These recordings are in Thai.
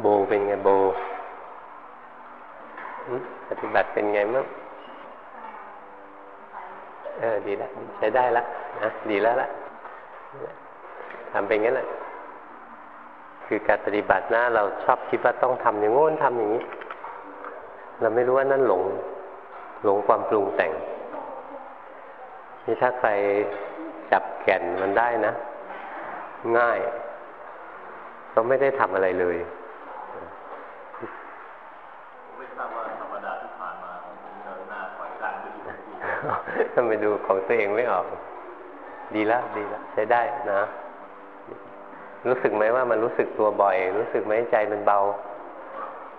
โบเป็นไงโบปฏิบัติเป็นไงมั้งเออดีแล้วใช้ได้ละนะดีแล้วละทำเป็นงั้นแหละคือการปฏิบัตินะเราชอบคิดว่าต้องทำอย่างโน้นทำอย่างนี้ เราไม่รู้ว่านั่นหลงหลงความปรุงแต่ง นี่ถ้าใครจับแก่นมันได้นะ ง่าย เราไม่ได้ทำอะไรเลยไม่ทราบว่าธรรมดาที่ผ่านมาเดินหน้าถอยหลังไปดูถ้าไปดู ของตัวเองไม่ออก ดีแล้วดีแล้วใช้ได้นะ รู้สึกไหมว่ามันรู้สึกตัวบ่อย รู้สึกไหมใจมันเบา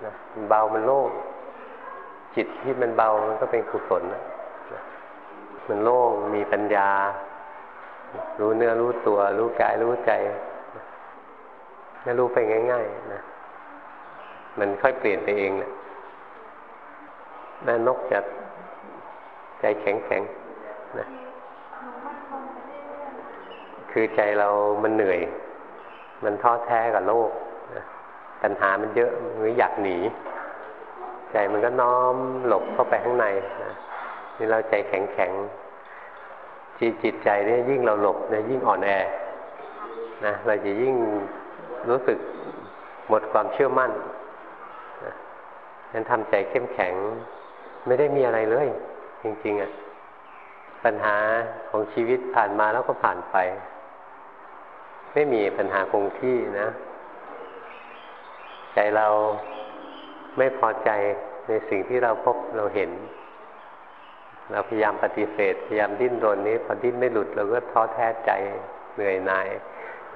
นะมันเบามันโล่งจิตที่มันเบามันก็เป็นกุศลนะมันโล่งมีปัญญา รู้เนื้อรู้ตัว รู้กายรู้ใจถ้ารู้ไปง่าย ๆ นะมันค่อยเปลี่ยนไปเองแหละแม่นกจะใจแข็งแข็ง คือใจเรามันเหนื่อย มันท้อแท้กับโลกปัญหามันเยอะมันอยากหนี ใจมันก็น้อมหลบเข้าไปข้างในนี่เราใจแข็งแข็งจิตใจเนี่ยยิ่งเราหลบเนี่ยยิ่งอ่อนแอนะเราจะยิ่งรู้สึกหมดความเชื่อมั่นนั้นทำใจเข้มแข็ง ไม่ได้มีอะไรเลย จริง ๆอะ่ะปัญหาของชีวิตผ่านมาแล้วก็ผ่านไป ไม่มีปัญหาคงที่นะ ใจเราไม่พอใจในสิ่งที่เราพบเราเห็น เราพยายามปฏิเสธ พยายามดิ้นรนนี้ พอดิ้นไม่หลุดเราก็ท้อแท้ใจเหนื่อยหน่าย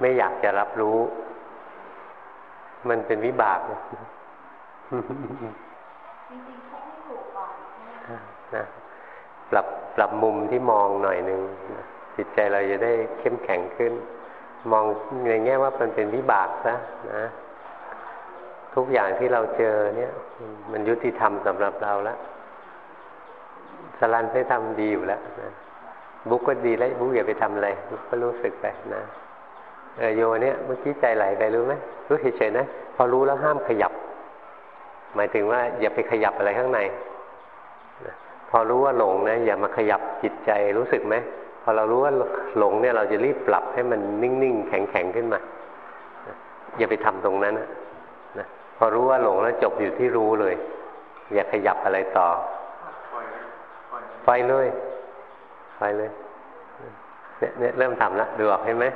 ไม่อยากจะรับรู้ มันเป็นวิบากนะปรับปรับมุมที่มองหน่อยหนึ่งจิตใจเราจะได้เข้มแข็งขึ้น มองในแง่ว่ามันเป็นวิบากซะนะ ทุกอย่างที่เราเจอเนี่ย มันยุติธรรมสำหรับเราแล้วสลันได้ทำดีอยู่แล้วนะบุ๊กก็ดีแล้วบุ๊กอย่าไปทำอะไรบุ๊กก็รู้สึกไปนะเออโยเนี่ยเมื่อกี้ใจไหลไปรู้ไหมรู้เฉยๆนะพอรู้แล้วห้ามขยับ หมายถึงว่า อย่าไปขยับอะไรข้างในพอรู้ว่าหลงนะอย่ามาขยับจิตใจรู้สึกไหม พอเรารู้ว่าหลงเนี่ยเราจะรีบปรับให้มันนิ่งๆ แข็งๆ ขึ้นมา อย่าไปทำตรงนั้นนะพอรู้ว่าหลงแล้วจบอยู่ที่รู้เลย อย่าขยับอะไรต่อไปเลยไปเลยเนี่ยเริ่มทำแล้วดูออกใช่ไหม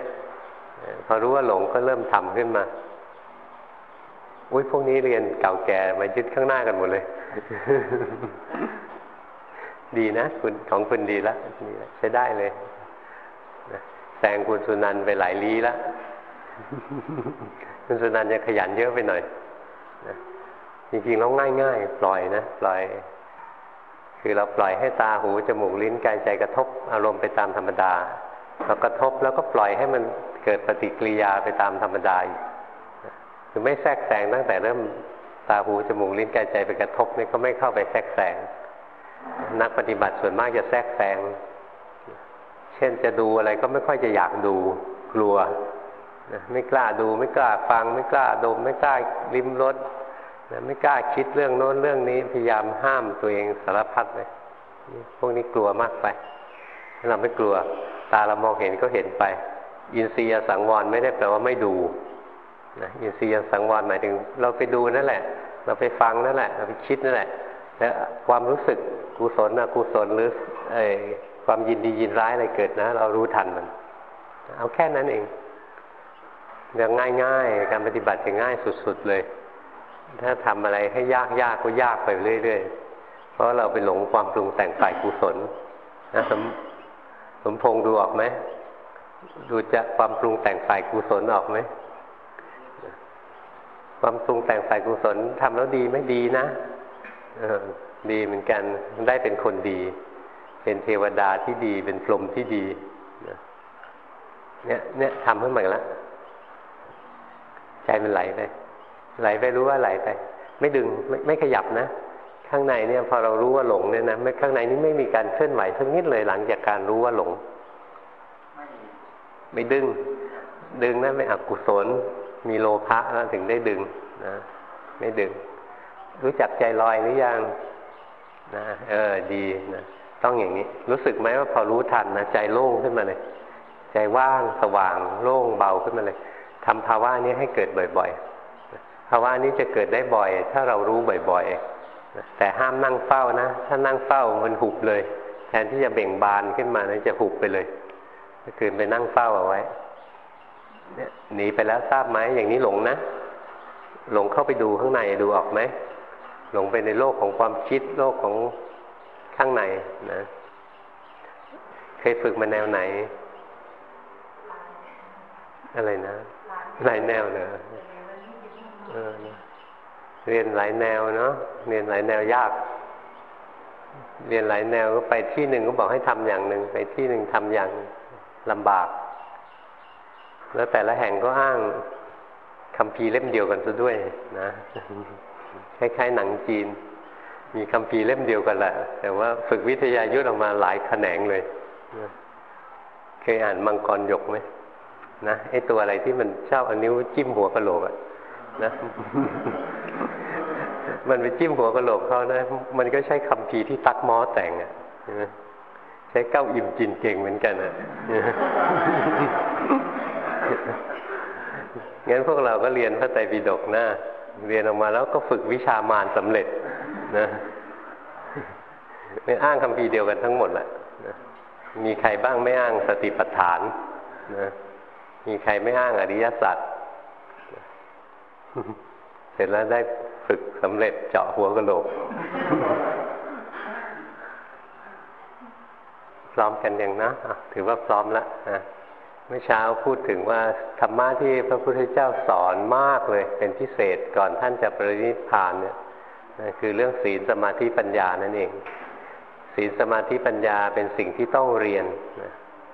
พอรู้ว่าหลงก็เริ่มทำขึ้นมา อุ้ยพวกนี้เรียนเก่าแก่มายึดข้างหน้ากันหมดเลย ดีนะคุณของคุณดีแล้วใช้ได้เลยแซงคุณสุนันไปหลายลี้แล้วคุณสุนันจะขยันเยอะไปหน่อยจริงๆเราง่าย ๆ ปล่อยนะปล่อย คือเราปล่อยให้ตาหูจมูกลิ้นกายใจกระทบ อารมณ์ไปตามธรรมดาเรากระทบแล้วก็ปล่อยให้มันเกิดปฏิกิริยาไปตามธรรมดาคือไม่แทรกแซงตั้งแต่เริ่มตาหูจมูกลิ้นกายใจไปกระทบนี่ก็ไม่เข้าไปแทรกแซง นักปฏิบัติส่วนมากจะแทรกแซงเช่นจะดูอะไรก็ไม่ค่อยจะอยากดูกลัวไม่กล้าดูไม่กล้าฟัง ไม่กล้าดม ไม่กล้าลิ้มรสไม่กล้าคิดเรื่องโน้นเรื่องนี้พยายามห้ามตัวเองสารพัดเลยพวกนี้กลัวมากไปเราไม่กลัว ตาเรามองเห็นก็เห็นไป อินทรียสังวรไม่ได้แปลว่าไม่ดูนะอินทรียสังวรหมายถึง เราไปดูนั่นแหละ เราไปฟังนั่นแหละ เราไปคิดนั่นแหละ แล้วความรู้สึกกุศลอกุศลหรือไอความยินดียินร้ายอะไรเกิดนะ เรารู้ทันมัน เอาแค่นั้นเองเรื่องง่าย ๆ การปฏิบัติจะง่ายสุด ๆ เลย ถ้าทำอะไรให้ยากยากก็ยากไปเรื่อยๆ เพราะเราไปหลงความปรุงแต่งฝ่ายกุศลนะสมสมพงษ์ดูออกไหมดูจะความปรุงแต่งฝ่ายกุศลออกไหมความปรุงแต่งฝ่ายกุศลทำแล้วดีไม่ดีนะ ดีเหมือนกันได้เป็นคนดี เป็นเทวดาที่ดี เป็นพรหมที่ดีเนี่ยเนี่ยทำขึ้นมาแล้วใจมันไหลไป ไหลไปรู้ว่าไหลไป ไม่ดึงไม่ไม่ขยับนะ ข้างในเนี่ย พอเรารู้ว่าหลงเนี่ยนะไม่ข้างในนี้ไม่มีการเคลื่อนไหวสักนิดเลยหลังจากการรู้ว่าหลง ไม่ดึง ดึงนั่นไม่อกุศล มีโลภะแล้วถึงได้ดึงนะไม่ดึง รู้จักใจลอยหรือยังนะเออดีนะต้องอย่างนี้ รู้สึกไหมว่าพอรู้ทันนะใจโล่งขึ้นมาเลย ใจว่างสว่าง โล่งเบาขึ้นมาเลยทำภาวะนี้ให้เกิดบ่อยๆภาวะนี้จะเกิดได้บ่อย ถ้าเรารู้บ่อยๆแต่ห้ามนั่งเฝ้านะ ถ้านั่งเฝ้ามันหุบเลย แทนที่จะเบ่งบานขึ้นมานะจะหุบไปเลยก็คืนไปนั่งเฝ้าเอาไว้เนี่ยหนีไปแล้วทราบไหมอย่างนี้หลงนะหลงเข้าไปดูข้างในดูออกไหม หลงไปในโลกของความคิดโลกของข้างในนะ เคยฝึกมาแนวไหน อะไรนะ หลายแนวเนอะเรียนหลายแนวเนาะเรียนหลายแนวยาก เรียนหลายแนวก็ไปที่หนึ่งก็บอกให้ทำอย่างหนึ่งไปที่หนึ่งทำอย่างลำบาก แล้วแต่ละแห่งก็อ้างคำพีเล่มเดียวกันซะด้วยนะ คล้ายๆหนังจีน มีคำพีเล่มเดียวกันแหละ แต่ว่าฝึกวิทยายุทธออกมาหลายแขนงเลยเคยอ่านมังกรหยกไหมนะไอตัวอะไรที่มันชอบเอานิ้วจิ้มหัวกะโหลกอะนะมันไปจิ้มหัวกะโหลกเขานะ มันก็ใช้คำพีที่ตักมอแต่งอะใช้เก้าอิ่มจินเก่งเหมือนกันอะงั้นพวกเราก็เรียนพระไตรปิฎกนะ เรียนออกมาแล้วก็ฝึกวิชามารสำเร็จนะไม่อ้างคำพีเดียวกันทั้งหมดแหละมีใครบ้างไม่อ้างสติปัฏฐานนะมีใครไม่อ้างอริยสัจเสร็จแล้วได้ฝึกสำเร็จเจาะหัวกะโหลกพร้อมกันยังนะะถือว่าพร้อมแล้วนะ เมื่อเช้าพูดถึงว่าธรรมะที่พระพุทธเจ้าสอนมากเลย เป็นพิเศษก่อนท่านจะปรินิพพานเนี่ยคือเรื่องศีลสมาธิปัญญานั่นเอง ศีลสมาธิปัญญาเป็นสิ่งที่ต้องเรียน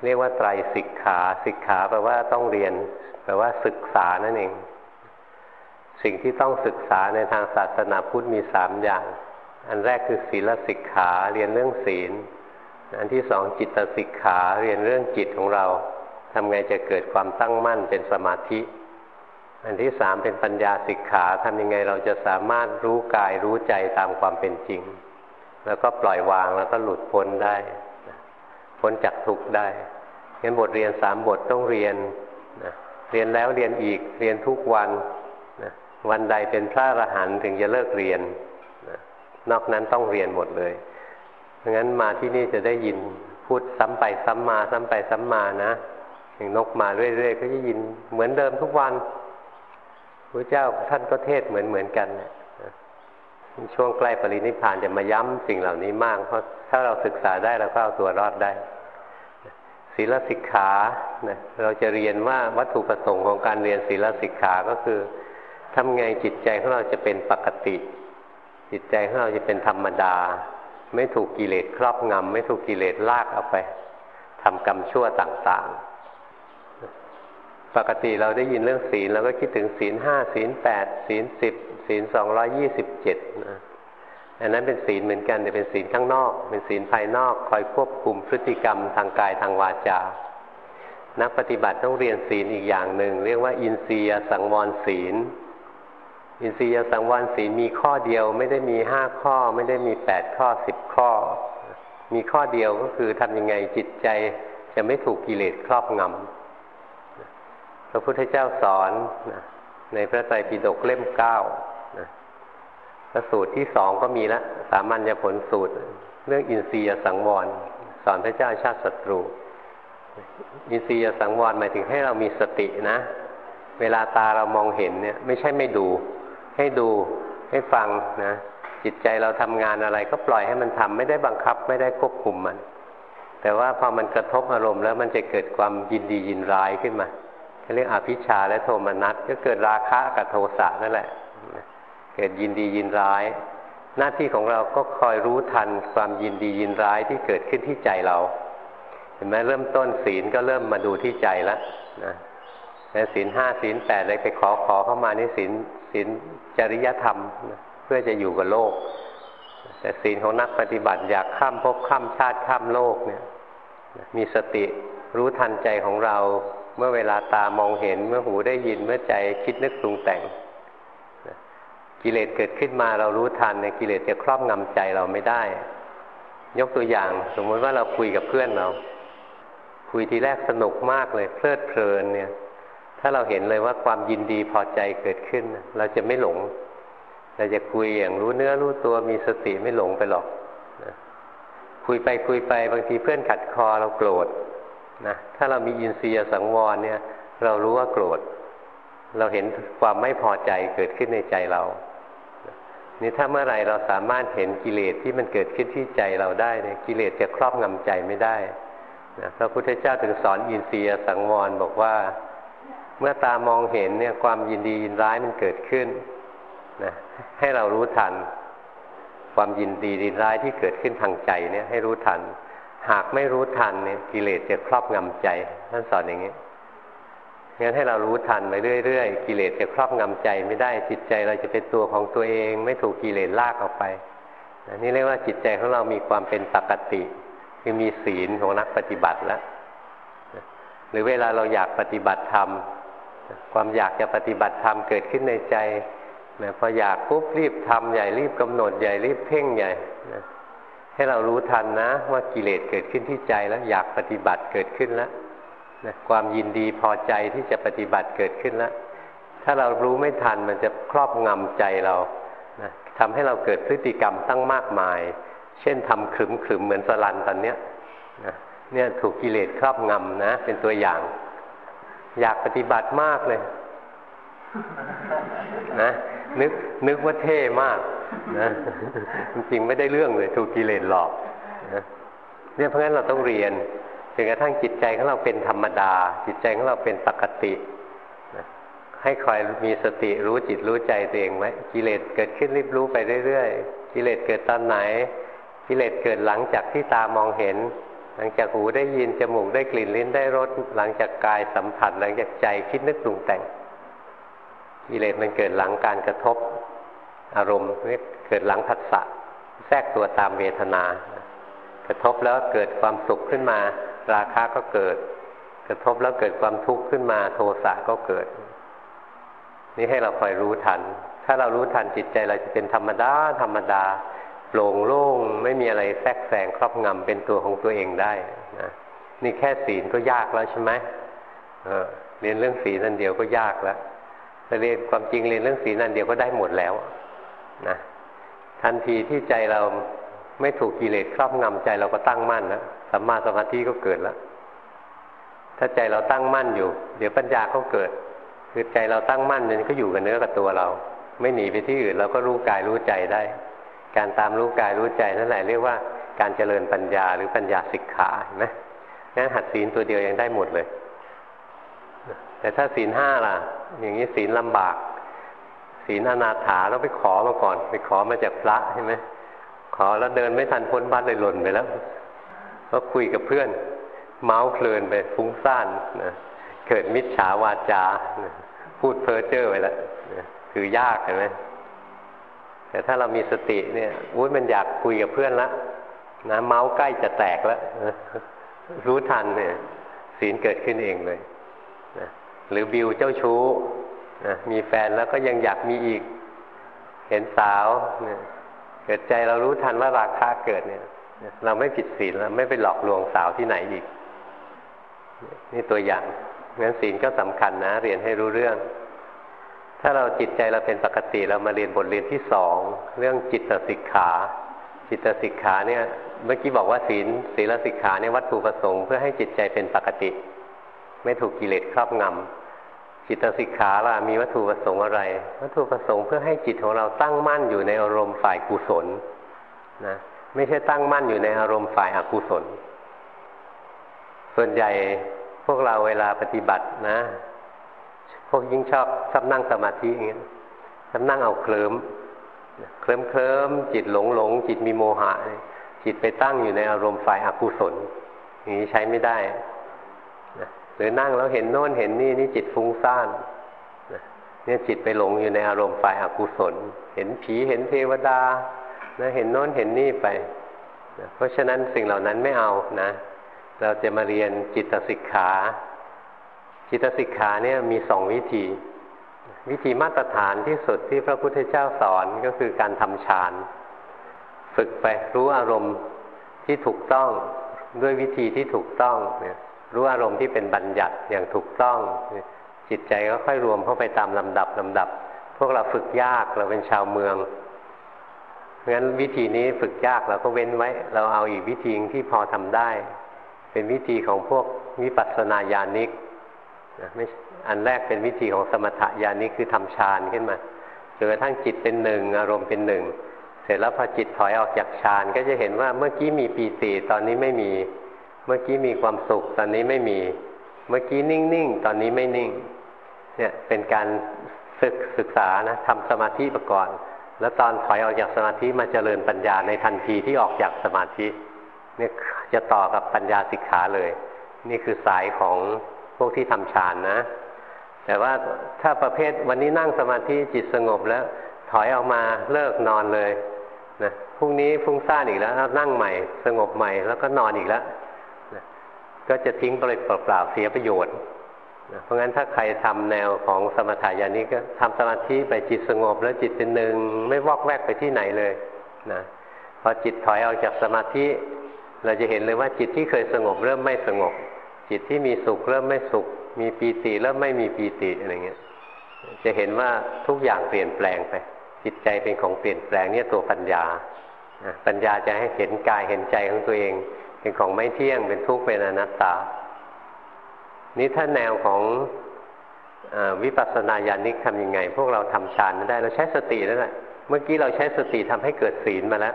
เรียกว่าไตรสิกขาสิกขาแปลว่าต้องเรียน แปลว่าศึกษานั่นเอง สิ่งที่ต้องศึกษาในทางศาสนาพุทธมีสามอย่าง อันแรกคือศีลสิกขาเรียนเรื่องศีล อันที่สองจิตสิกขาเรียนเรื่องจิตของเรา ทำไงจะเกิดความตั้งมั่นเป็นสมาธิ อันที่สามเป็นปัญญาสิกขาทำยังไงเราจะสามารถรู้กายรู้ใจตามความเป็นจริง แล้วก็ปล่อยวางแล้วก็หลุดพ้นได้ พ้นจากทุกข์ได้งั้นบทเรียนสามบทต้องเรียนนะเรียนแล้วเรียนอีกเรียนทุกวันนะวันใดเป็นพระอรหันต์ถึงจะเลิกเรียนนะนอกนั้นต้องเรียนหมดเลยเพราะงั้นมาที่นี่จะได้ยินพูดซ้ำไปซ้ำมาซ้ำไปซ้ำมานะ อย่างนกมาเรื่อยๆก็จะยินเหมือนเดิมทุกวันพระเจ้าท่านก็เทศเหมือนเหมือนกันช่วงใกล้ปรินิพพานจะมาย้ำสิ่งเหล่านี้มาก เพราะถ้าเราศึกษาได้เราก็เอาตัวรอดได้ศีลสิกขาเราจะเรียนว่าวัตถุประสงค์ของการเรียนศีลสิกขาก็คือทำไงจิตใจของเราจะเป็นปกติ จิตใจของเราจะเป็นธรรมดา ไม่ถูกกิเลสครอบงำไม่ถูกกิเลสลากเอาไปทำกรรมชั่วต่าง ๆ ปกติเราได้ยินเรื่องศีลเราก็คิดถึงศีลห้าศีลแปดศีลสิบศีลสองร้อยี่สิบเจ็ดนะอันนั้นเป็นศีลเหมือนกันแต่เป็นศีลข้างนอก เป็นศีลภายนอกคอยควบคุมพฤติกรรมทางกายทางวาจา นักปฏิบัติต้องเรียนศีลอีกอย่างหนึ่ง เรียกว่า อินทรียสังวรศีล อินทรียสังวรศีลมีข้อเดียวไม่ได้มีห้าข้อ ไม่ได้มีแปดข้อสิบข้อ มีข้อเดียวก็คือทำยังไงจิตใจจะไม่ถูกกิเลสครอบงำ ระพุทธเจ้าสอนนะในพระไตรปิฎกเล่มเก้านะพระสูตรที่สองก็มีละสามัญญผลสูตร เรื่องอินทรียสังวร สอนพระเจ้าชาติศัตรู อินทรียสังวรหมายถึงให้เรามีสตินะ เวลาตาเรามองเห็นเนี่ย ไม่ใช่ไม่ดู ให้ดูให้ฟังนะ จิตใจเราทำงานอะไร ก็ปล่อยให้มันทำไม่ได้บังคับไม่ได้ควบคุมมัน แต่ว่าพอมันกระทบอารมณ์แล้วมันจะเกิดความยินดียินร้ายขึ้นมา เรียกอภิชาและโทมนัสก็เกิดราคะกับโทสะนั่นแหละ เกิดยินดียินร้าย หน้าที่ของเราก็คอยรู้ทันความยินดียินร้ายที่เกิดขึ้นที่ใจเรา เห็นไหมเริ่มต้นศีลก็เริ่มมาดูที่ใจแล้วนะแต่ศีลห้าศีลแปดอะไรไปขอขอเข้ามานี่ศีลศีลจริยธรรมเพื่อจะอยู่กับโลก แต่ศีลของนักปฏิบัติอยากข้ามภพข้ามชาติข้ามโลกเนี่ย มีสติรู้ทันใจของเรา เมื่อเวลาตามองเห็น เมื่อหูได้ยินเมื่อใจคิดนึกปรุงแต่งกิเลสเกิดขึ้นมาเรารู้ทันเนี่ยกิเลสจะครอบงำใจเราไม่ได้ ยกตัวอย่าง สมมติว่าเราคุยกับเพื่อนเรา คุยทีแรกสนุกมากเลยเพลิดเพลินเนี่ย ถ้าเราเห็นเลยว่าความยินดีพอใจเกิดขึ้น เราจะไม่หลง เราจะคุยอย่างรู้เนื้อรู้ตัวมีสติไม่หลงไปหรอกคุยไปคุยไปบางทีเพื่อนขัดคอเราโกรธ นะถ้าเรามีอินทรียสังวรเนี่ย เรารู้ว่าโกรธ เราเห็นความไม่พอใจเกิดขึ้นในใจเรานี่ถ้าเมื่อไรเราสามารถเห็นกิเลสที่มันเกิดขึ้นที่ใจเราได้เนี่ยกิเลสจะครอบงำใจไม่ได้นะพระพุทธเจ้าถึงสอนอินทรียสังวรบอกว่า เมื่อตามองเห็นเนี่ยความยินดียินร้ายมันเกิดขึ้นนะให้เรารู้ทัน ความยินดีดีร้ายที่เกิดขึ้นทางใจเนี่ยให้รู้ทัน หากไม่รู้ทันเนี่ยกิเลสจะครอบงำใจท่านสอนอย่างนี้งั้นให้เรารู้ทันไปเรื่อยๆ กิเลสจะครอบงำใจไม่ได้จิตใจเราจะเป็นตัวของตัวเอง ไม่ถูกกิเลสลากออกไปนี่เรียกว่าจิตใจของเรามีความเป็นปกติ คือมีศีลของนักปฏิบัติแล้วหรือเวลาเราอยากปฏิบัติธรรมความอยากจะปฏิบัติธรรมเกิดขึ้นในใจนะพออยากปุ๊บรีบทำใหญ่รีบกำหนดใหญ่รีบเพ่งใหญ่ ให้เรารู้ทันนะ ว่ากิเลสเกิดขึ้นที่ใจแล้วอยากปฏิบัติเกิดขึ้นแล้วนะความยินดีพอใจที่จะปฏิบัติเกิดขึ้นแล้ว ถ้าเรารู้ไม่ทันมันจะครอบงำใจเรานะทำให้เราเกิดพฤติกรรมตั้งมากมาย เช่นทำขึมขึมเหมือนสลันตอนเนี้ยนะเนี่ยถูกกิเลสครอบงำนะ เป็นตัวอย่าง อยากปฏิบัติมากเลย นะนึกนึกว่าเท่มาก นะจริงไม่ได้เรื่องเลยถูกกิเลสหลอกนะเนี่ยเพราะงั้นเราต้องเรียนจนกระทั่งจิตใจของเราเป็นธรรมดา จิตใจของเราเป็นปกตินะให้คอยมีสติรู้จิตรู้ใจตัวเองไว้กิเลสเกิดขึ้นรีบรู้ไปเรื่อยๆกิเลสเกิดตอนไหนกิเลสเกิดหลังจากที่ตามองเห็น หลังจากหูได้ยินจมูกได้กลิ่นลิ้นได้รสหลังจากกายสัมผัส หลังจากใจคิดนึกปรุงแต่งกิเลสมันเกิดหลังการกระทบ อารมณ์เกิดหลังผัสสะแทรกตัวตามเวทนา กระทบแล้วเกิดความสุขขึ้นมา ราคะก็เกิด กระทบแล้วเกิดความทุกข์ขึ้นมา โทสะก็เกิด นี่ให้เราคอยรู้ทัน ถ้าเรารู้ทันจิตใจเราจะเป็นธรรมดาธรรมดาโปร่งโล่งไม่มีอะไรแทรกแซงครอบงำเป็นตัวของตัวเองได้นะนี่แค่ศีลก็ยากแล้วใช่ไหมเเรียนเรื่องศีลนั่นเดียวก็ยากแล้วเรียนความจริงเรียนเรื่องศีลนั่นเดียวก็ได้หมดแล้ว นะทันทีที่ใจเราไม่ถูกกิเลสครอบงำใจเราก็ตั้งมั่นแล้วสัมมาสมาธิก็เกิดแล้ว ถ้าใจเราตั้งมั่นอยู่ เดี๋ยวปัญญาก็เกิด คือใจเราตั้งมั่นมันก็อยู่กับเนื้อกับตัวเรา ไม่หนีไปที่อื่นเราก็รู้กายรู้ใจได้ การตามรู้กายรู้ใจนั่นแหละเรียกว่าการเจริญปัญญาหรือปัญญาสิกขาเห็นไหมงั้นหัดศีลตัวเดียวยังได้หมดเลย แต่ถ้าศีลห้าล่ะ อย่างนี้ศีลลำบาก ศีลอนาถาเราไปขอมาก่อน ไปขอมาจากพระใช่ไหมขอแล้วเดินไม่ทันพ้นบ้านเลยหล่นไปแล้วก็คุยกับเพื่อน เมาส์เพลินไปฟุ้งซ่านนะเกิดมิจฉาวาจา พูดเพ้อเจ้อไปแล้วคือยากเห็นไหมแต่ถ้าเรามีสติเนี่ยอุ้ยมันอยากคุยกับเพื่อนละนะเมาส์ใกล้จะแตกแล้วรู้ทันเนี่ยศีลเกิดขึ้นเองเลยนะหรือบิวเจ้าชู้ นะมีแฟนแล้วก็ยังอยากมีอีก เห็นสาวเนี่ยเกิดใจเรารู้ทันว่าราคาเกิดเนี่ย เราไม่ผิดศีลแล้วไม่ไปหลอกลวงสาวที่ไหนอีก นี่ตัวอย่างงั้นศีลก็สำคัญนะ เรียนให้รู้เรื่อง ถ้าเราจิตใจเราเป็นปกติเรามาเรียนบทเรียนที่สองเรื่องจิตสิกขาจิตสิกขาเนี่ย เมื่อกี้บอกว่าศีลศีลสิกขาเนี่ยวัตถุประสงค์เพื่อให้จิตใจเป็นปกติ ไม่ถูกกิเลสครอบงำ จิตสิกขาล่ะมีวัตถุประสงค์อะไร วัตถุประสงค์เพื่อให้จิตของเราตั้งมั่นอยู่ในอารมณ์ฝ่ายกุศลนะไม่ใช่ตั้งมั่นอยู่ในอารมณ์ฝ่ายอกุศล ส่วนใหญ่พวกเราเวลาปฏิบัตินะ พวกยิ่งชอบชอบนั่งสมาธิอย่างเงี้ยชอบนั่งเอาเคลิมเคลิมเคลิมจิตหลงหลงจิตมีโมหะจิตไปตั้งอยู่ในอารมณ์ฝ่ายอกุศลอย่างนี้ใช้ไม่ได้ หรือนั่งแล้วเห็นโน่นเห็นนี่นี่จิตฟุ้งซ่านเนี่ยจิตไปหลงอยู่ในอารมณ์ฝ่ายอกุศล เห็นผีเห็นเทวดานะเห็นโน้นเห็นนี่ไปนะเพราะฉะนั้นสิ่งเหล่านั้นไม่เอานะ เราจะมาเรียนจิตสิกขา จิตสิกขาเนี่ยมีสองวิธี วิธีมาตรฐานที่สุดที่พระพุทธเจ้าสอนก็คือการทำฌาน ฝึกไปรู้อารมณ์ที่ถูกต้องด้วยวิธีที่ถูกต้องเนี่ย รู้อารมณ์ที่เป็นบัญญัติอย่างถูกต้อง จิตใจก็ค่อยรวมเข้าไปตามลำดับลำดับ พวกเราฝึกยากเราเป็นชาวเมืองเพราะฉะนั้นวิธีนี้ฝึกยากเราก็เว้นไว้ เราเอาอีกวิธีที่พอทำได้ เป็นวิธีของพวกวิปัสสนาญาณิกนะไม่อันแรกเป็นวิธีของสมถะญาณิกคือทำฌานขึ้นมาจนกระทั่งจิตเป็นหนึ่งอารมณ์เป็นหนึ่งเสร็จแล้วพอจิตถอยออกจากฌานก็จะเห็นว่าเมื่อกี้มีปีติตอนนี้ไม่มี เมื่อกี้มีความสุข ตอนนี้ไม่มี เมื่อกี้นิ่งๆ ตอนนี้ไม่นิ่ง เนี่ยเป็นการศึกศึกษานะทำสมาธิมาก่อน แล้วตอนถอยออกจากสมาธิมาเจริญปัญญาในทันทีที่ออกจากสมาธิเนี่ยจะต่อกับปัญญาสิกขาเลย นี่คือสายของพวกที่ทำฌานนะ แต่ว่าถ้าประเภทวันนี้นั่งสมาธิจิตสงบแล้ว ถอยออกมาเลิกนอนเลยนะพรุ่งนี้ฟุ้งซ่านอีกแล้วนั่งใหม่ สงบใหม่แล้วก็นอนอีกแล้ว ก็จะทิ้งเปล่าๆเสียประโยชน์นะเพราะงั้นถ้าใครทำแนวของสมถะอย่างนี้ก็ทำสมาธิไปจิตสงบแล้วจิตเป็นหนึ่งไม่วอกแวกไปที่ไหนเลยนะพอจิตถอยออกจากสมาธิ เราจะเห็นเลยว่าจิตที่เคยสงบเริ่มไม่สงบ จิตที่มีสุขเริ่มไม่สุข มีปีติเริ่มไม่มีปีติอะไรเงี้ยจะเห็นว่าทุกอย่างเปลี่ยนแปลงไป จิตใจเป็นของเปลี่ยนแปลงเนี่ยตัวปัญญาปัญญาจะให้เห็นกายเห็นใจของตัวเอง เป็นของไม่เที่ยงเป็นทุกข์เป็นอนัตตา นี้ถ้าแนวของอวิปัสสนาญาณิกทำยังไง พวกเราทำฌานไม่ได้เราใช้สตินั่นแหละเมื่อกี้เราใช้สติทำให้เกิดศีลมาแล้ว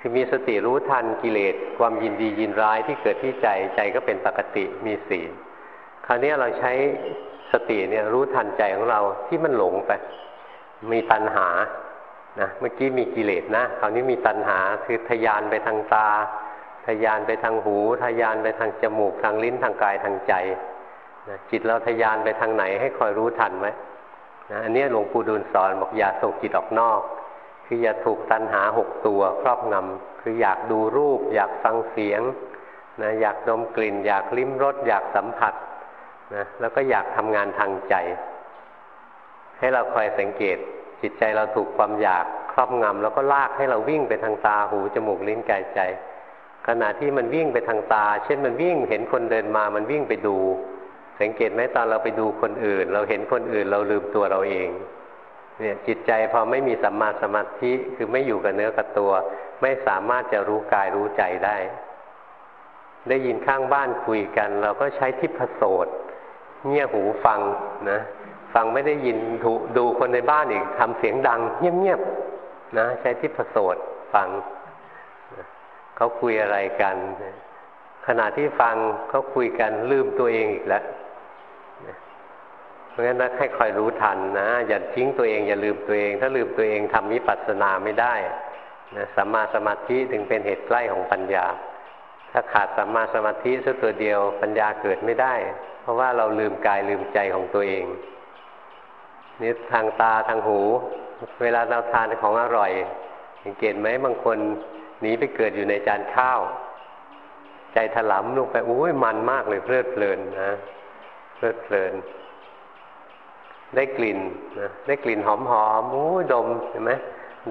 คือมีสติรู้ทันกิเลสความยินดียินร้ายที่เกิดที่ใจใจก็เป็นปกติมีศีลคราวนี้เราใช้สติเนี่ยรู้ทันใจของเราที่มันหลงไป มีตัณหานะเมื่อกี้มีกิเลสนะคราวนี้มีตัณหาคือทยานไปทางตา ทยานไปทางหูทยานไปทางจมูกทางลิ้นทางกายทางใจนะจิตเราทยานไปทางไหนให้คอยรู้ทันไหมนะอันนี้หลวงปู่ดูลสอนบอกอย่าส่งจิตออกนอก คืออย่าถูกตัณหาหกตัวครอบงำคืออยากดูรูป อยากฟังเสียงนะอยากดมกลิ่น อยากลิ้มรสอยากสัมผัสนะแล้วก็อยากทำงานทางใจ ให้เราคอยสังเกต จิตใจเราถูกความอยากครอบงำแล้วก็ลากให้เราวิ่งไปทางตาหูจมูกลิ้นกายใจ ขณะที่มันวิ่งไปทางตา เช่นมันวิ่งเห็นคนเดินมามันวิ่งไปดู สังเกตไหมตอนเราไปดูคนอื่น เราเห็นคนอื่นเราลืมตัวเราเองเนี่ยจิตใจพอไม่มีสัมมาสมาธิคือไม่อยู่กับเนื้อกับตัว ไม่สามารถจะรู้กายรู้ใจได้ ได้ยินข้างบ้านคุยกัน เราก็ใช้ทิพโสดเงี่ยหูฟังนะฟังไม่ได้ยินถูดูคนในบ้านอีกทำเสียงดัง เงียบๆนะ ใช้ทิพโสดฟัง เขาคุยอะไรกัน ขณะที่ฟังเขาคุยกันลืมตัวเองอีกแล้วเพราะฉะนั้นให้คอยรู้ทันนะ อย่าทิ้งตัวเองอย่าลืมตัวเอง ถ้าลืมตัวเองทำวิปัสสนาไม่ได้นะสัมมาสมาธิถึงเป็นเหตุใกล้ของปัญญา ถ้าขาดสัมมาสมาธิสักตัวเดียวปัญญาเกิดไม่ได้ เพราะว่าเราลืมกายลืมใจของตัวเองนี่ทางตาทางหู เวลาเราทานของอร่อยสังเกตไหมบางคน หนีไปเกิดอยู่ในจานข้าว ใจถลำลงไปอุ้ยมันมากเลยเพลิดเพลินนะเพลิดเพลิน ได้กลิ่นนะได้กลิ่นหอมหอมอู้ดมเห็นไหม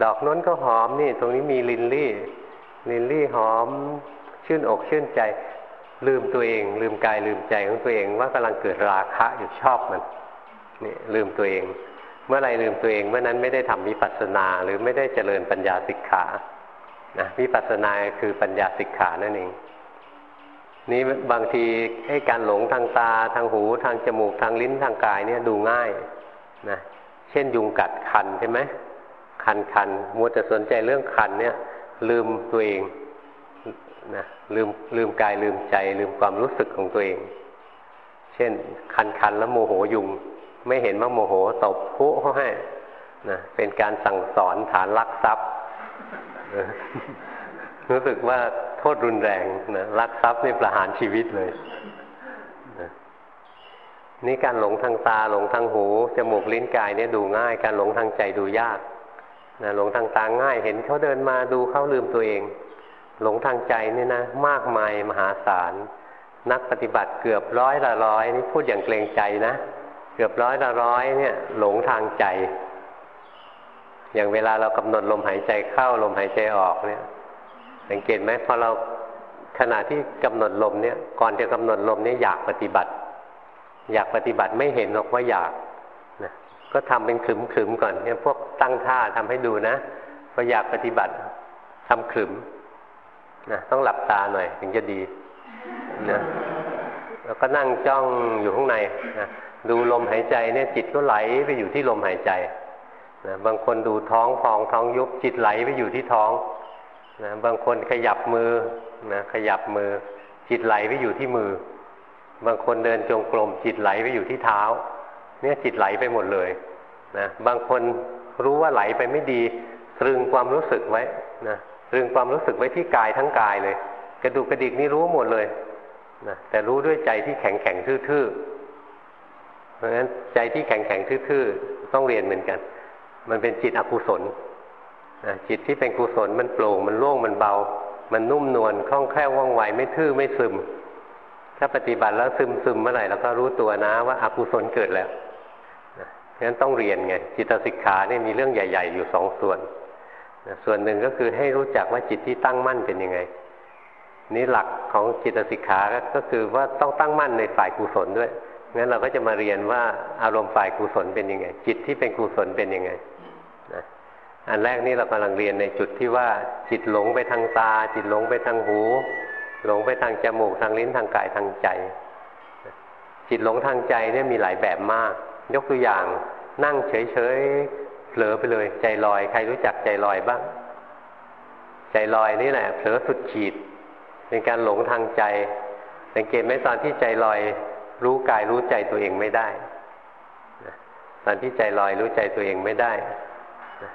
ดอกน้นก็หอมนี่ ตรงนี้มีลินลี่ลินลี่หอม ชื่นอกชื่นใจ ลืมตัวเอง ลืมกายลืมใจของตัวเองว่ากำลังเกิดราคะอยู่ชอบมันนี่ลืมตัวเอง เมื่อไรลืมตัวเองเมื่อนั้นไม่ได้ทำวิปัสสนา หรือไม่ได้เจริญปัญญาสิกขา นะวิปัสสนาคือปัญญาสิกขานั่นเองนี้บางทีให้การหลงทางตาทางหูทางจมูกทางลิ้นทางกายเนี่ยดูง่ายนะเช่นยุงกัดคันใช่ไหมคันคันมัวแต่สนใจเรื่องคันเนี่ย ลืมตัวเองนะลืมลืมกายลืมใจ ลืมความรู้สึกของตัวเอง เช่น คันคันแล้วโมโหยุง ไม่เห็นว่าโมโหตบพุเขาให้นะเป็นการสั่งสอนฐานลักทรัพย์ รู้สึกว่าโทษรุนแรงนะลักทรัพย์นี่ประหารชีวิตเลยนะนี่การหลงทางตาหลงทางหูจมูกลิ้นกายเนี่ยดูง่าย การหลงทางใจดูยากนะหลงทางตาง่าย เห็นเขาเดินมาดูเขาลืมตัวเอง หลงทางใจนี่นะมากมายมหาศาลนักปฏิบัติเกือบร้อยละร้อยนี่พูดอย่างเกรงใจนะ เกือบร้อยละร้อยเนี่ย หลงทางใจ อย่างเวลาเรากำหนดลมหายใจเข้าลมหายใจออกเนี่ย สังเกตไหมพอเราขณะที่กำหนดลมเนี่ย ก่อนจะกำหนดลมเนี่ยอยากปฏิบัติ อยากปฏิบัติไม่เห็นหรอกว่าอยากนะก็ทำเป็นขลึมๆก่อนเนี่ยพวกตั้งท่าทำให้ดูนะพออยากปฏิบัติทำขลึมนะต้องหลับตาหน่อยถึงจะดีนะแล้วก็นั่งจ้องอยู่ข้างในนะดูลมหายใจเนี่ยจิตก็ไหลไปอยู่ที่ลมหายใจ นะบางคนดูท้องพองท้องยุบจิตไหลไปอยู่ที่ท้องนะบางคนขยับมือนะขยับมือ จิตไหลไปอยู่ที่มือ บางคนเดินจงกรมจิตไหลไปอยู่ที่เท้า เนี่ยจิตไหลไปหมดเลยนะบางคนรู้ว่าไหลไปไม่ดีตรึงความรู้สึกไว้นะตรึงความรู้สึกไว้ที่กายทั้งกายเลย กระดูกกระดิกนี่รู้หมดเลยนะแต่รู้ด้วยใจที่แข็งแข็งทื่อๆเพราะฉะนั้นใจที่แข็งแข็งทื่อๆต้องเรียนเหมือนกัน มันเป็นจิตอกุศลนะจิตที่เป็นกุศลมันโปร่งมันโล่งมันเบา มันนุ่มนวลคล่องแคล่วว่องไวไม่ทื่อไม่ซึม ถ้าปฏิบัติแล้วซึมซึมเมื่อไหร่เราก็รู้ตัวนะว่าอากุศลเกิดแล้วเพราะฉะนั้นต้องเรียนไงจิตสิกขาเนี่ยมีเรื่องใหญ่ ๆ อยู่สองส่วน ส่วนหนึ่งก็คือให้รู้จักว่าจิตที่ตั้งมั่นเป็นยังไง นี่หลักของจิตสิกขาก็คือว่าต้องตั้งมั่นในฝ่ายกุศลด้วยงั้นเราก็จะมาเรียนว่าอารมณ์ฝ่ายกุศลเป็นยังไง จิตที่เป็นกุศลเป็นยังไง อันแรกนี่เรากำลังเรียนในจุดที่ว่าจิตหลงไปทางตา จิตหลงไปทางหู หลงไปทางจมูกทางลิ้นทางกายทางใจ จิตหลงทางใจเนี่ยมีหลายแบบมาก ยกตัวอย่างนั่งเฉยๆเผลอไปเลย ใจลอย ใครรู้จักใจลอยบ้าง ใจลอยนี่แหละเผลอสุดขีด เป็นการหลงทางใจสังเกตไหมตอนที่ใจลอย รู้กายรู้ใจตัวเองไม่ได้ตอนที่ใจลอยรู้ใจตัวเองไม่ได้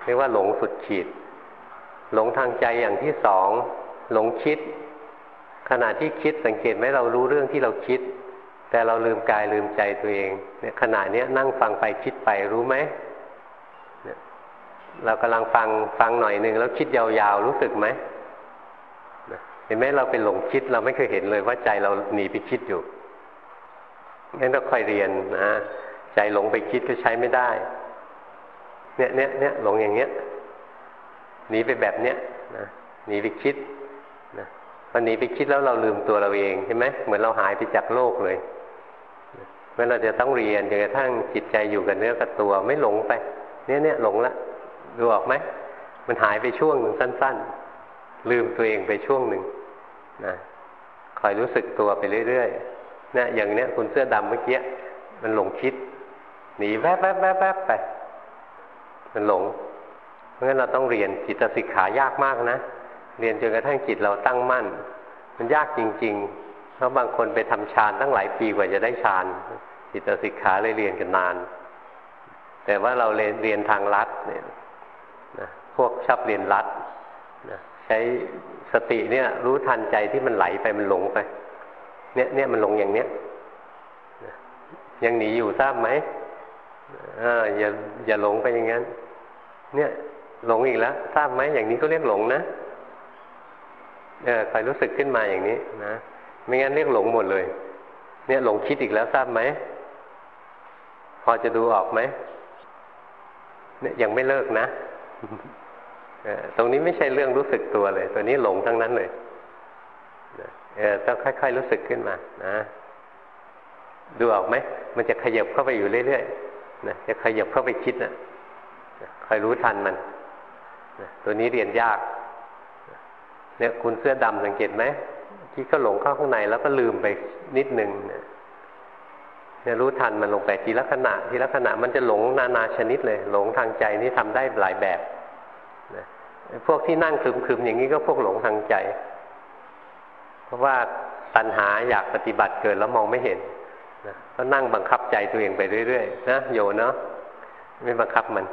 เรียกว่าหลงสุดขีด หลงทางใจอย่างที่สองหลงคิด ขณะที่คิดสังเกตไหมเรารู้เรื่องที่เราคิด แต่เราลืมกายลืมใจตัวเองเนี่ยขณะนี้นั่งฟังไปคิดไปรู้ไหมเรากำลังฟังฟังหน่อยหนึ่งแล้วคิดยาวๆรู้สึกไหมเห็นไหมเราเป็นหลงคิดเราไม่เคยเห็นเลยว่าใจเราหนีไปคิดอยู่งั้นเราค่อยเรียนนะใจหลงไปคิดก็ใช้ไม่ได้ เนี่ยเนี่ยเนี่ยหลงอย่างเงี้ยหนีไปแบบเนี้ยนะหนีไปคิดนะพอหนีไปคิดแล้วเราลืมตัวเราเองใช่ไหมเหมือนเราหายไปจากโลกเลยเมื่อเราจะต้องเรียนจนกระทั่งจิตใจอยู่กับเนื้อกับตัวไม่หลงไป เนี่ยเนี่ยหลงละดูออกไหมมันหายไปช่วงหนึ่งสั้น ๆ ลืมตัวเองไปช่วงหนึ่งนะคอยรู้สึกตัวไปเรื่อยๆเนี่ยอย่างเนี้ยคุณเสื้อดำเมื่อกี้มันหลงคิด หนีแวบแวบแวบแวบไป มันหลง เพราะงั้นเราต้องเรียนจิตสิกขายากมากนะ เรียนจนกระทั่งจิตเราตั้งมั่น มันยากจริง ๆ เพราะบางคนไปทำฌานตั้งหลายปีกว่าจะได้ฌานจิตสิกขาเลยเรียนกันนาน แต่ว่าเราเรียนเรียนทางลัดเนี่ยนะพวกชอบเรียนรัดนะใช้สติเนี่ย รู้ทันใจที่มันไหลไปมันหลงไป เนี่ยเนี่ยมันหลงอย่างเนี้ยยังหนีอยู่ทราบไหมออย่าอย่าหลงไปอย่างนั้น เนี่ย หลงอีกแล้วทราบไหมอย่างนี้ก็เรียกหลงนะเออใครรู้สึกขึ้นมาอย่างนี้นะไม่งั้นเรียกหลงหมดเลย เนี่ยหลงคิดอีกแล้วทราบไหมพอจะดูออกไหมเนี่ยยังไม่เลิกนะตรงนี้ไม่ใช่เรื่องรู้สึกตัวเลย ตัวนี้หลงทั้งนั้นเลยเออต้องค่อย ๆ รู้สึกขึ้นมา นะดูออกไหมมันจะขยับเข้าไปอยู่เรื่อยๆนะจะขยับเข้าไปคิดนะ อยรู้ทันมัน ตัวนี้เรียนยาก เนี่ยคุณเสื้อดำสังเกตไหมที่ก็หลงเข้าข้างในแล้วก็ลืมไปนิดนึงเนี่ยเนี่ยรู้ทันมันลงไปทีละขณะ ทีละขณะมันจะหลงนานาชนิดเลย หลงทางใจนี่ทำได้หลายแบบนะพวกที่นั่งคึมๆอย่างนี้ก็พวกหลงทางใจ เพราะว่าตัณหาอยากปฏิบัติเกิดแล้วมองไม่เห็นนะก็นั่งบังคับใจตัวเองไปเรื่อยๆนะโยเนาะไม่บังคับมัน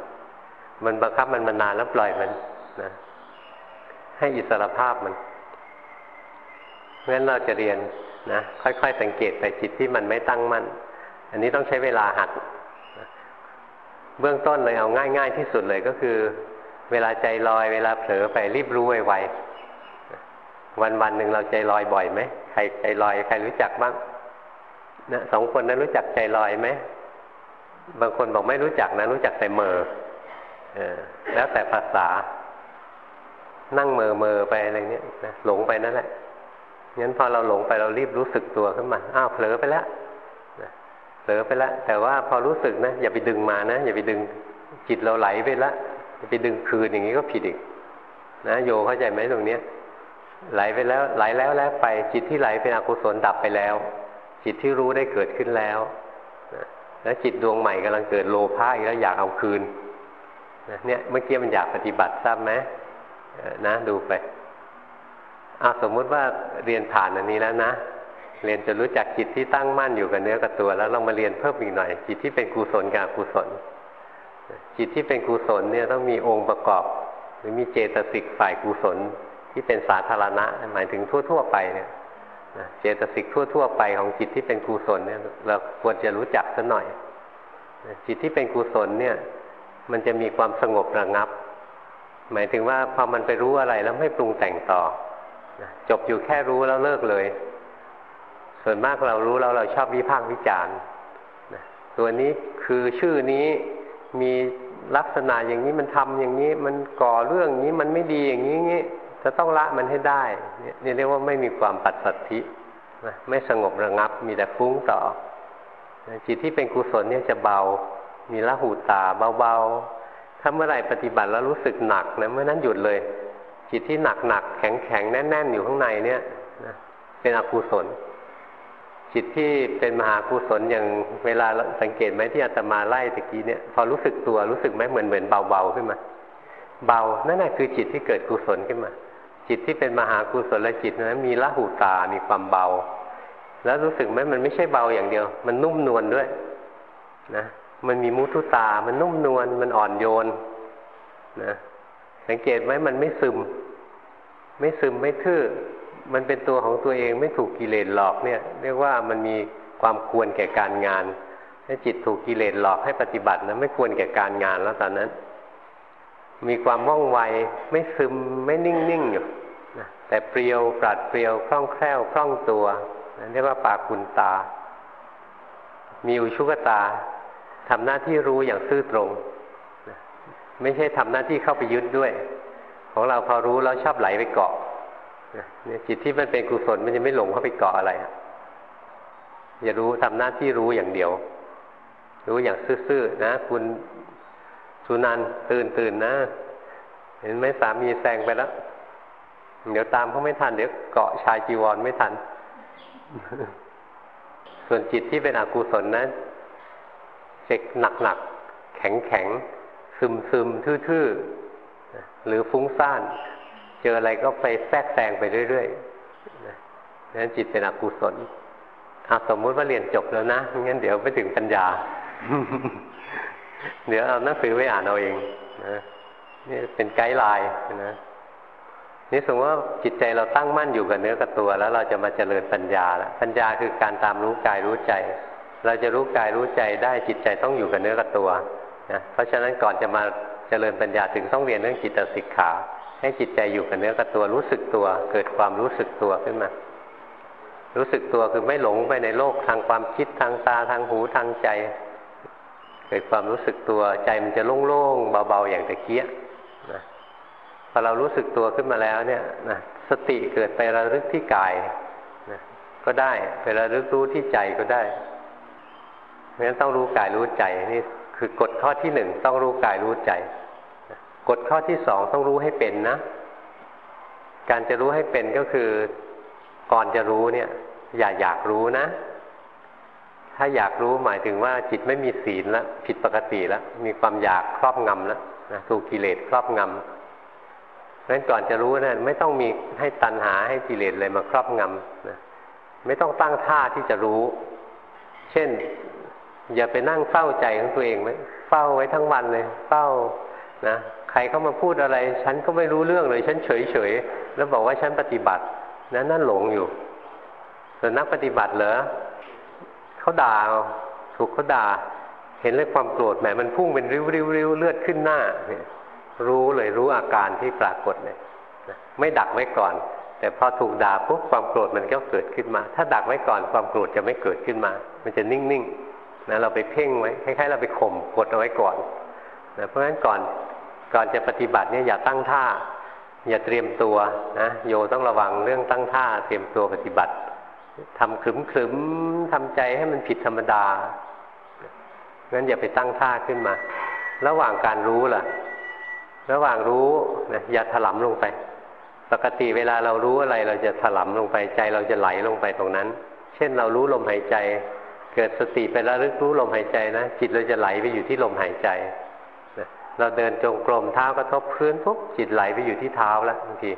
มันบังคับมันมานานแล้วปล่อยมันนะให้อิสรภาพมันเพราะฉะนั้นเราจะเรียนนะค่อยๆ สังเกตไปจิตที่มันไม่ตั้งมั่น อันนี้ต้องใช้เวลาหัดเบื้องต้นเลยเอาง่าย ๆ ที่สุดเลยก็คือ เวลาใจลอยเวลาเผลอไปรีบรู้ไวๆวันวันหนึ่งเราใจลอยบ่อยไหมใครใจลอยใครรู้จักบ้างนะสองคนนั้นรู้จักใจลอยไหมบางคนบอกไม่รู้จักนะรู้จักแต่เมอ แล้วแต่ภาษา นั่งเมอเมอไปอะไรเนี้ยนะหลงไปนั่นแหละงั้นพอเราหลงไปเรารีบรู้สึกตัวขึ้นมา อ้าวเผลอไปแล้วเผลอไปแล้วแต่ว่าพอรู้สึกนะอย่าไปดึงมานะอย่าไปดึงจิตเราไหลไปแล้วอย่าไปดึงคืนอย่างนี้ก็ผิดอีก นะโยเข้าใจไหมตรงเนี้ยไหลไปแล้ว ไหลแล้วแล้วไป จิตที่ไหลเป็นอกุศลดับไปแล้ว จิตที่รู้ได้เกิดขึ้นแล้วแล้วจิตดวงใหม่กำลังเกิดโลภะอีกแล้วอยากเอาคืน เนี่ยเมื่อกี้มันอยากปฏิบัติทราบไหมนะดูไปอาสมมุติว่าเรียนผ่านอันนี้แล้วนะเรียนจะรู้จักจิตที่ตั้งมั่นอยู่กับเนื้อกับตัว แล้วลองมาเรียนเพิ่มอีกหน่อย จิตที่เป็นกุศลกับอกุศล จิตที่เป็นกุศลเนี่ยต้องมีองค์ประกอบ หรือมีเจตสิกฝ่ายกุศลที่เป็นสาธารณะ หมายถึงทั่ว ๆ ไปเนี่ยเจตสิกทั่ว ๆ ไปของจิตที่เป็นกุศลเนี่ยเราควรจะรู้จักสักหน่อย จิตที่เป็นกุศลเนี่ย มันจะมีความสงบระงับ หมายถึงว่าพอมันไปรู้อะไรแล้วไม่ปรุงแต่งต่อ จบอยู่แค่รู้แล้วเลิกเลย ส่วนมากเรารู้แล้วเราชอบวิพากษ์วิจารณ์ตัวนี้คือชื่อนี้มีลักษณะอย่างนี้มันทำอย่างนี้ มันก่อเรื่องนี้มันไม่ดีอย่างนี้งี้จะต้องละมันให้ได้นี่เรียกว่าไม่มีความปัจสัทธิไม่สงบระงับมีแต่ฟุ้งต่อ จิตที่เป็นกุศลเนี่ยจะเบา มีละหูตาเบาๆ ถ้าเมื่อไหร่ปฏิบัติแล้วรู้สึกหนักนะเมื่อนั้นหยุดเลย จิตที่หนักหนักแข็งแข็งแน่นแน่นอยู่ข้างในเนี่ยนะเป็นอกุศล จิตที่เป็นมหากุศลอย่างเวลาสังเกตไหมที่อาตมาไล่ตะกี้เนี่ยพอรู้สึกตัวรู้สึกไหมเหมือนเหมือนเบาเบาขึ้นมา เบานั่นแหละคือจิตที่เกิดกุศลขึ้นมา จิตที่เป็นมหากุศลและจิตนั้นมีละหูตามีความเบา แล้วรู้สึกไหมมันไม่ใช่เบาอย่างเดียว มันนุ่มนวลด้วยนะ มันมีมุทุตา มันนุ่มนวล มันอ่อนโยนนะสังเกตไหมมันไม่ซึม ไม่ซึมไม่ทื่อ มันเป็นตัวของตัวเองไม่ถูกกิเลสหลอกเนี่ย เรียกว่ามันมีความควรแก่การงานถ้าจิตถูกกิเลสหลอกให้ปฏิบัตินะไม่ควรแก่การงานแล้วตอนนั้น มีความว่องไวไม่ซึมไม่นิ่งนิ่งอยู่นะแต่เปรียวปราดเปรียวคล่องแคล่วคล่องตัวนั่นเรียกว่าปาคุณตา มีอุชุกตา ทำหน้าที่รู้อย่างซื่อตรง ไม่ใช่ทำหน้าที่เข้าไปยึดด้วย ของเราพอรู้แล้วชอบไหลไปเกาะเนี่ยจิตที่มันเป็นกุศลมันจะไม่หลงเข้าไปเกาะอะไรอย่ารู้ทำหน้าที่รู้อย่างเดียว รู้อย่างซื่อๆนะ คุณสุนันตื่นตื่นนะ เห็นไหมสามีแซงไปแล้วเดี๋ยวตามเขาไม่ทัน เดี๋ยวเกาะชายจีวรไม่ทัน ส่วนจิตที่เป็นอกุศลนะเจ็กหนักๆ แข็งๆ ซึมซึมทื่อๆ หรือฟุ้งซ่าน เจออะไรก็ไปแทรกแซงไปเรื่อยๆนั้นจิตเป็นอกุศลอาสมมุติว่าเรียนจบแล้วนะงั้นเดี๋ยวไปถึงปัญญา เดี๋ยวเอาหนังสือไปอ่านเอาเองนะนี่เป็นไกด์ไลน์นะนี่สมมติว่าจิตใจเราตั้งมั่นอยู่กับเนื้อกับตัว แล้วเราจะมาเจริญปัญญาแล้วปัญญาคือการตามรู้กายรู้ใจ เราจะรู้กายรู้ใจได้จิตใจต้องอยู่กับเนื้อกับตัวนะเพราะฉะนั้นก่อนจะมาเจริญปัญญาถึงต้องเรียนเรื่องจิตสิกขา ให้จิตใจอยู่กับเนื้อกับตัวรู้สึกตัว เกิดความรู้สึกตัวขึ้นมา รู้สึกตัวคือไม่หลงไปในโลกทางความคิดทางตาทางหูทางใจ เกิดความรู้สึกตัวใจมันจะโล่งๆเบาๆอย่างตะเกียนะพอเรารู้สึกตัวขึ้นมาแล้วเนี่ยนะสติเกิดไประลึกที่กายนะก็ได้ไประลึกรู้ที่ใจก็ได้ เพราะฉะนั้นต้องรู้กายรู้ใจนี่คือกฎข้อที่หนึ่งต้องรู้กายรู้ใจกฎข้อที่สองต้องรู้ให้เป็นนะ การจะรู้ให้เป็นก็คือก่อนจะรู้เนี่ย อย่าอยากรู้นะ ถ้าอยากรู้หมายถึงว่าจิตไม่มีศีลแล้วผิดปกติแล้ว มีความอยากครอบงำแล้วนะถูกกิเลสครอบงำเพราะฉะนั้นก่อนจะรู้นะไม่ต้องมีให้ตัณหาให้กิเลสเลยมาครอบงำนะไม่ต้องตั้งท่าที่จะรู้ เช่น อย่าไปนั่งเฝ้าใจของตัวเองไว้เฝ้าไว้ทั้งวันเลยเฝ้านะใครเข้ามาพูดอะไร ฉันก็ไม่รู้เรื่องเลย ฉันเฉยเฉยแล้วบอกว่าฉันปฏิบัตินั้นนั่นหลงอยู่ส่วนนักปฏิบัติเหรอเขาด่าถูกเขาด่า เห็นเลยความโกรธแหมมันพุ่งเป็นริ้วริ้วริ้วเลือดขึ้นหน้ารู้เลยรู้อาการที่ปรากฏเลยไม่ดักไว้ก่อน แต่พอถูกด่าปุ๊บความโกรธมันก็เกิดขึ้นมา ถ้าดักไว้ก่อนความโกรธจะไม่เกิดขึ้นมา มันจะนิ่งๆ นะเราไปเพ่งไว้คล้ายๆเราไปข่มกดเอาไว้ก่อนนะเพราะฉะนั้นก่อนก่อนจะปฏิบัติเนี่ยอย่าตั้งท่า อย่าเตรียมตัวนะโยต้องระวังเรื่องตั้งท่าเตรียมตัวปฏิบัติทำขึมขึมทำใจให้มันผิดธรรมดางั้นอย่าไปตั้งท่าขึ้นมา ระหว่างการรู้ล่ะ ระหว่างรู้นะอย่าถลำลงไป ปกติเวลาเรารู้อะไรเราจะถลำลงไปใจเราจะไหลลงไปตรงนั้น เช่นเรารู้ลมหายใจ เกิดสติไประลึกรู้ลมหายใจนะจิตเราจะไหลไปอยู่ที่ลมหายใจเราเดินจงกรมเท้ากระทบพื้นปุ๊บจิตไหลไปอยู่ที่เท้าแล้วบางที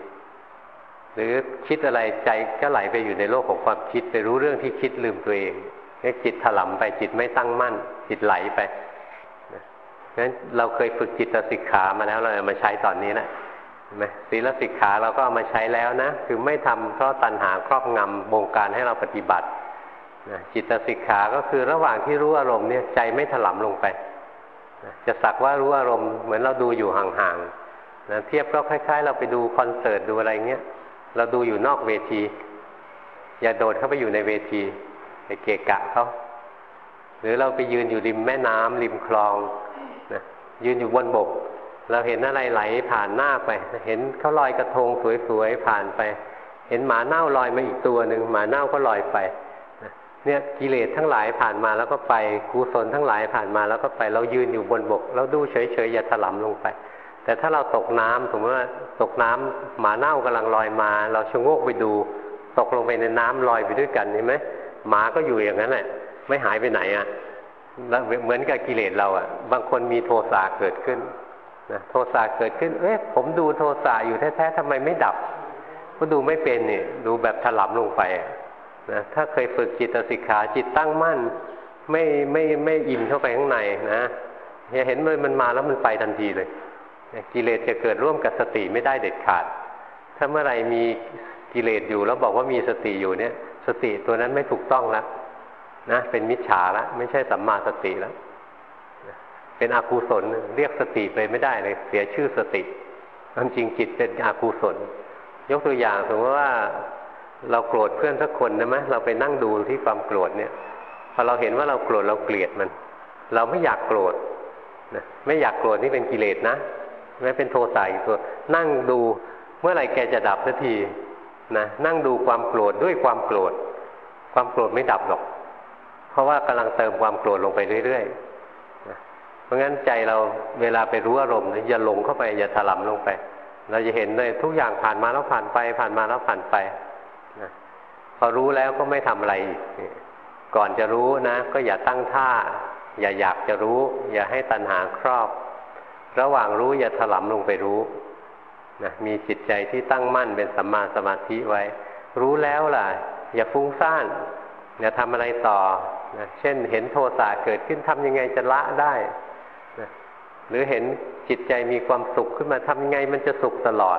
หรือคิดอะไรใจก็ไหลไปอยู่ในโลกของความคิดไปรู้เรื่องที่คิดลืมตัวเองนี่จิตถลำไปจิตไม่ตั้งมั่น จิตไหลไปงั้นเราเคยฝึกจิตสิกขามาแล้วเราเอามาใช้ตอนนี้นะเห็นไหมศีลสิกขาเราก็เอามาใช้แล้วนะ คือไม่ทำเพราะตัณหาครอบงำบงการให้เราปฏิบัติ จิตสิกขาก็คือระหว่างที่รู้อารมณ์เนี่ยใจไม่ถลำลงไปจะสักว่ารู้อารมณ์เหมือนเราดูอยู่ห่างๆนะเทียบก็คล้าย ๆ เราไปดูคอนเสิร์ตดูอะไรเงี้ยเราดูอยู่นอกเวที อย่าโดดเข้าไปอยู่ในเวทีไปเกะกะเขาหรือเราไปยืนอยู่ริมแม่น้ำริมคลองนะยืนอยู่บนบก เราเห็นอะไรไหลผ่านหน้าไป เห็นเขาลอยกระทงสวยๆผ่านไป เห็นหมาเน่าลอยมาอีกตัวหนึ่งหมาเน่าก็ลอยไป เนี่ยกิเลสทั้งหลายผ่านมาแล้วก็ไปกุศลทั้งหลายผ่านมาแล้วก็ไปเรายืนอยู่บนบกเราดูเฉยๆอย่าถลำลงไป แต่ถ้าเราตกน้ำสมมติว่าตกน้ำหมาเน่ากำลังลอยมา เราชะโงกไปดู ตกลงไปในน้ำลอยไปด้วยกันเห็นไหมหมาก็อยู่อย่างนั้นแหละไม่หายไปไหนอะเหมือนกับกิเลสเราอะ บางคนมีโทสะเกิดขึ้นนะโทสะเกิดขึ้น เอ๊ะผมดูโทสะอยู่แท้ๆทำไมไม่ดับ ก็ดูไม่เป็นนี่ดูแบบถลำลงไป นะถ้าเคยฝึกจิตสิกขาจิตตั้งมั่น ไม่ไม่ไม่อิ่มเข้าไปข้างในนะเห็นเลยมันมาแล้วมันไปทันทีเลย กิเลสจะเกิดร่วมกับสติไม่ได้เด็ดขาด ถ้าเมื่อไหร่มีกิเลสอยู่แล้วบอกว่ามีสติอยู่เนี่ย สติตัวนั้นไม่ถูกต้องแล้วนะเป็นมิจฉาแล้วไม่ใช่สัมมาสติแล้วเป็นอกุศลเรียกสติไปไม่ได้เลย เสียชื่อสติความจริงจิตเป็นอกุศล ยกตัวอย่างสมมติว่า เราโกรธเพื่อนสักคนนะไหมเราไปนั่งดูที่ความโกรธเนี่ยพอเราเห็นว่าเราโกรธเราเกลียดมัน เราไม่อยากโกรธนะไม่อยากโกรธนี่เป็นกิเลสนะไม่เป็นโทสะอีกตัวนั่งดูเมื่อไหร่แกจะดับสักทีนะนั่งดูความโกรธด้วยความโกรธ ความโกรธไม่ดับหรอก เพราะว่ากำลังเติมความโกรธลงไปเรื่อยๆนะเพราะงั้นใจเราเวลาไปรู้อารมณ์อย่าหลงเข้าไปอย่าถลำลงไป เราจะเห็นเลยทุกอย่างผ่านมาแล้วผ่านไป ผ่านมาแล้วผ่านไป อรู้แล้วก็ไม่ทำอะไรกก่อนจะรู้นะ ก็อย่าตั้งท่า อย่าอยากจะรู้ อย่าให้ตัณหาครอบ ระหว่างรู้อย่าถลำลงไปรู้นะมีจิตใจที่ตั้งมั่นเป็นสัมมาสมาธิไว้ รู้แล้วล่ะ อย่าฟุ้งซ่านอย่าทำอะไรต่อนะเช่นเห็นโทสะเกิดขึ้นทำยังไงจะละได้นะหรือเห็นจิตใจมีความสุขขึ้นมาทำยังไงมันจะสุขตลอด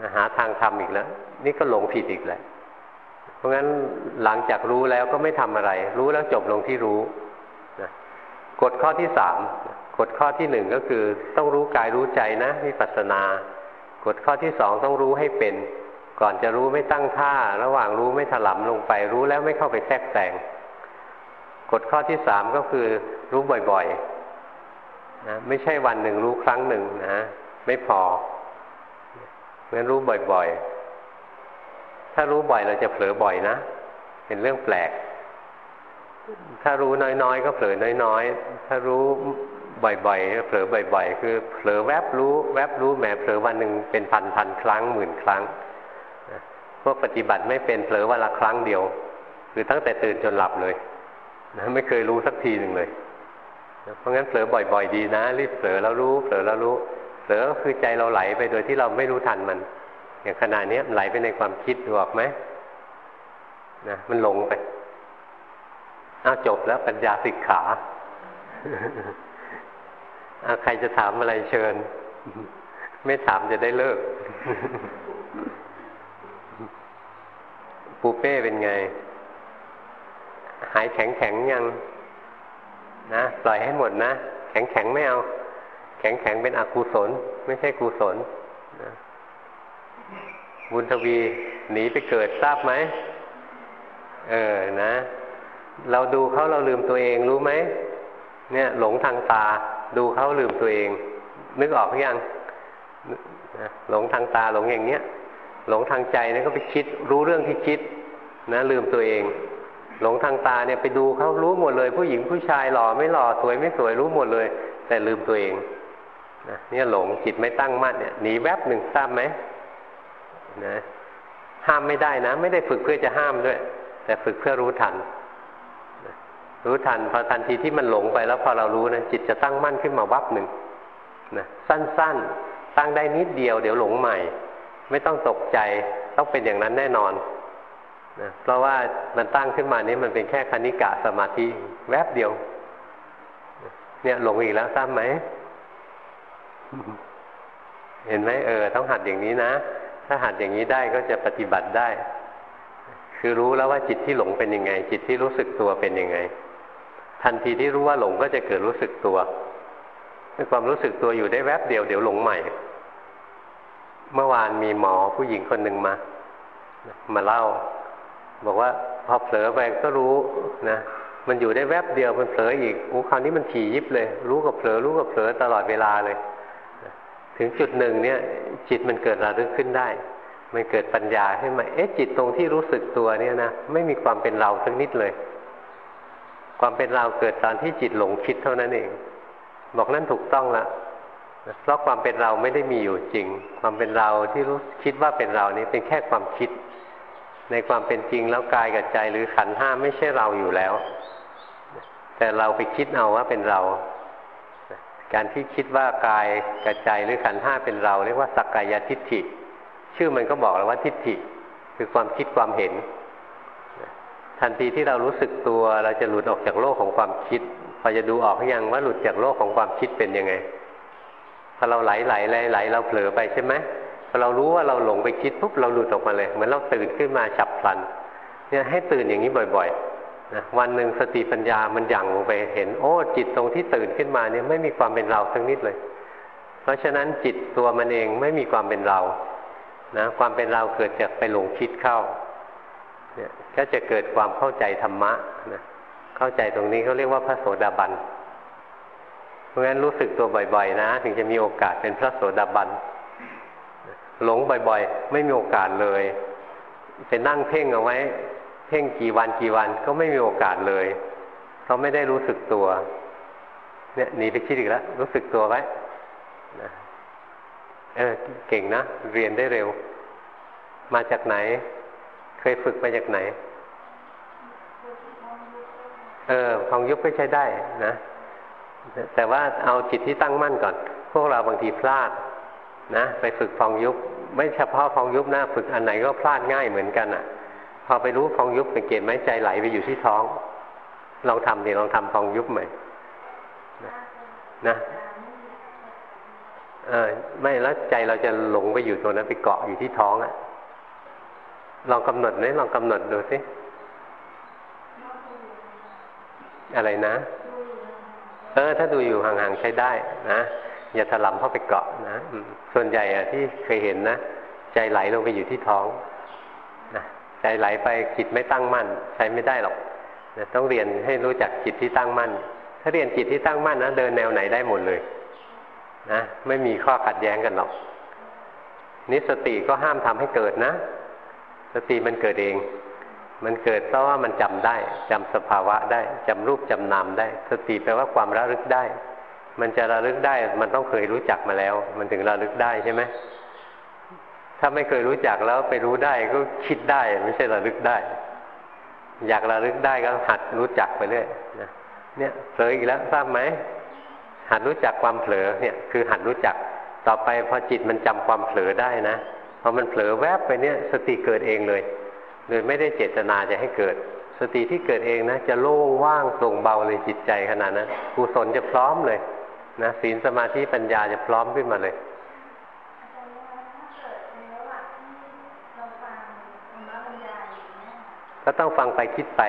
นะหาทางทำอีกแล้ว นี่ก็หลงผิดอีกแล้ว เพราะงั้นหลังจากรู้แล้วก็ไม่ทำอะไร รู้แล้วจบลงที่รู้นะกฎข้อที่สามกฎข้อที่หนึ่งก็คือ ต้องรู้กายรู้ใจนะวิปัสสนากฎข้อที่สองต้องรู้ให้เป็น ก่อนจะรู้ไม่ตั้งท่า ระหว่างรู้ไม่ถลำลงไป รู้แล้วไม่เข้าไปแทรกแซงกฎข้อที่สามก็คือ รู้บ่อยๆนะไม่ใช่วันหนึ่งรู้ครั้งหนึ่งนะไม่พองั้นรู้บ่อยๆ ถ้ารู้บ่อยเราจะเผลอบ่อยนะ เป็นเรื่องแปลก ถ้ารู้น้อยๆ ก็เผลอน้อยๆ ถ้ารู้บ่อยๆ เผลอบ่อย ๆ คือเผลอแวบรู้แวบรู้แหมเผลอวันหนึ่งเป็นพันพันครั้งหมื่นครั้งพวกปฏิบัติไม่เป็นเผลอวันละครั้งเดียว คือตั้งแต่ตื่นจนหลับเลยนะไม่เคยรู้สักทีหนึ่งเลย เพราะงั้นเผลอบ่อย ๆ ดีนะรีบเผลอแล้วรู้เผลอแล้วรู้เผลอก็คือใจเราไหลไปโดยที่เราไม่รู้ทันมัน อย่างขณะนี้ไหลไปในความคิดดูออกไหมนะมันหลงไปอ้าจบแล้วปัญญาสิกขาอาใครจะถามอะไรเชิญ ไม่ถามจะได้เลิก ปูเป้เป็นไง หายแข็งแข็งยังนะปล่อยให้หมดนะ แข็งแข็งไม่เอา แข็งแข็งเป็นอกุศล ไม่ใช่กุศลนะ บุญทวีหนีไปเกิดทราบไหม เออนะ เราดูเขาเราลืมตัวเองรู้ไหม เนี่ย หลงทางตา ดูเขาลืมตัวเอง นึกออกหรือยังหลงทางตาหลงอย่างเนี้ย หลงทางใจนี่ก็ไปคิด รู้เรื่องที่คิด นะลืมตัวเอง หลงทางตาเนี่ยไปดูเขารู้หมดเลย ผู้หญิงผู้ชายหล่อไม่หล่อสวยไม่สวยรู้หมดเลย แต่ลืมตัวเองนะเนี่ยหลงจิตไม่ตั้งมั่นเนี่ยหนีแวบหนึ่งทราบไหม นะห้ามไม่ได้นะ ไม่ได้ฝึกเพื่อจะห้ามด้วย แต่ฝึกเพื่อรู้ทัน รู้ทันพอทันทีที่มันหลงไปแล้วพอเรารู้นะจิตจะตั้งมั่นขึ้นมาวับหนึ่งนะสั้นๆ ตั้งได้นิดเดียวเดี๋ยวหลงใหม่ ไม่ต้องตกใจต้องเป็นอย่างนั้นแน่นอนนะเพราะว่ามันตั้งขึ้นมานี้มันเป็นแค่คณิกะสมาธิแวบเดียว เนี่ยหลงอีกแล้วทราบไหม เห็นไหมเออ ต้องหัดอย่างนี้นะ ถ้าหัดอย่างนี้ได้ก็จะปฏิบัติได้ คือรู้แล้วว่าจิตที่หลงเป็นยังไง จิตที่รู้สึกตัวเป็นยังไง ทันทีที่รู้ว่าหลงก็จะเกิดรู้สึกตัวความรู้สึกตัวอยู่ได้แวบเดียวเดี๋ยวหลงใหม่ เมื่อวานมีหมอผู้หญิงคนหนึ่งมา มาเล่า บอกว่าพอเผลอไปก็รู้นะมันอยู่ได้แวบเดียวมันเผลออีกโอ้คราวนี้มันถี่ยิบเลย รู้กับเผลอรู้กับเผลอตลอดเวลาเลย ถึงจุดหนึ่งเนี่ย จิตมันเกิดระลึกขึ้นได้ มันเกิดปัญญาขึ้นมา เอ๊ะจิตตรงที่รู้สึกตัวเนี่ยนะไม่มีความเป็นเราสักนิดเลย ความเป็นเราเกิดตอนที่จิตหลงคิดเท่านั้นเอง บอกนั่นถูกต้องละเพราะความเป็นเราไม่ได้มีอยู่จริง ความเป็นเราที่รู้คิดว่าเป็นเรานี้เป็นแค่ความคิด ในความเป็นจริงแล้วกายกับใจหรือขันห้าไม่ใช่เราอยู่แล้ว แต่เราไปคิดเอาว่าเป็นเรา การที่คิดว่ากายกระใจหรือขันห้าเป็นเรา เรียกว่าสักกายทิฏฐิ ชื่อมันก็บอกแล้วว่าทิฏฐิ คือความคิดความเห็น ทันทีที่เรารู้สึกตัวเราจะหลุดออกจากโลกของความคิดพอจะดูออกหรือยังว่าหลุดจากโลกของความคิดเป็นยังไงพอเราไหลไหลไหลไหลเราเผลอไปใช่ไหมพอเรารู้ว่าเราหลงไปคิดปุ๊บเราหลุดออกมาเลย เหมือนเราตื่นขึ้นมาฉับพลันเนี่ยให้ตื่นอย่างนี้บ่อย ๆ นะวันหนึ่งสติปัญญามันยั่งลงไปเห็น โอ้จิตตรงที่ตื่นขึ้นมาเนี่ยไม่มีความเป็นเราทั้งนิดเลย เพราะฉะนั้นจิตตัวมันเองไม่มีความเป็นเรานะความเป็นเราเกิดจากไปหลงคิดเข้าเนี่ยก็จะเกิดความเข้าใจธรรมะนะเข้าใจตรงนี้เขาเรียกว่าพระโสดาบันเพราะฉะนั้นรู้สึกตัวบ่อยๆนะ ถึงจะมีโอกาสเป็นพระโสดาบันหลงบ่อยๆ ไม่มีโอกาสเลยไปนั่งเพ่งเอาไว้ เพ่งกี่วันกี่วันก็ไม่มีโอกาสเลยเขาไม่ได้รู้สึกตัว เนี่ยหนีไปคิดอีกแล้ว รู้สึกตัวไว้นะเออเก่งนะเรียนได้เร็ว มาจากไหน เคยฝึกมาจากไหน เออพองยุบก็ใช้ได้นะแต่ว่าเอาจิตที่ตั้งมั่นก่อน พวกเราบางทีพลาด นะ ไปฝึกพองยุบไม่เฉพาะพองยุบนะฝึกอันไหนก็พลาดง่ายเหมือนกันอะ่ะ อไปรู้ฟองยุบสังเกตไหมใจไหลไปอยู่ที่ท้อง ลองทำดิลองทำฟองยุบใหม่นะเออไม่แล้วใจเราจะหลงไปอยู่ตรงนั้นไปเกาะอยู่ที่ท้องอะลองกำหนดไหมลองกำหนดดูสิอะไรนะ เออ ถ้าดูอยู่ห่างๆใช้ได้นะอย่าถลำเข้าไปเกาะนะส่วนใหญ่อะที่เคยเห็นนะ ใจไหลลงไปอยู่ที่ท้อง ใจไหลไปจิตไม่ตั้งมั่น ใช้ไม่ได้หรอกต้องเรียนให้รู้จักจิตที่ตั้งมั่น ถ้าเรียนจิตที่ตั้งมั่นนะเดินแนวไหนได้หมดเลยนะไม่มีข้อขัดแย้งกันหรอกนิสติก็ห้ามทำให้เกิดนะ สติมันเกิดเอง มันเกิดเพราะว่ามันจำได้จำสภาวะได้จำรูปจำนามได้ สติแปลว่าความระลึกได้ มันจะระลึกได้ มันต้องเคยรู้จักมาแล้ว มันถึงระลึกได้ใช่ไหม ถ้าไม่เคยรู้จักแล้วไปรู้ได้ก็คิดได้ไม่ใช่ระลึกได้ อยากระลึกได้ก็หัดรู้จักไปเรื่อยนะเนี่ยเผลออีกแล้วทราบไหมหัดรู้จักความเผลอเนี่ยคือหัดรู้จักต่อไปพอจิตมันจำความเผลอได้นะพอมันเผลอแวบไปเนี่ยสติเกิดเองเลยโดยไม่ได้เจตนาจะให้เกิด สติที่เกิดเองนะจะโล่งว่างโปร่งเบาเลยจิตใจขนาดนั้นกุศลจะพร้อมเลยนะศีลสมาธิปัญญาจะพร้อมขึ้นมาเลย ก็ต้องฟังไปคิดไป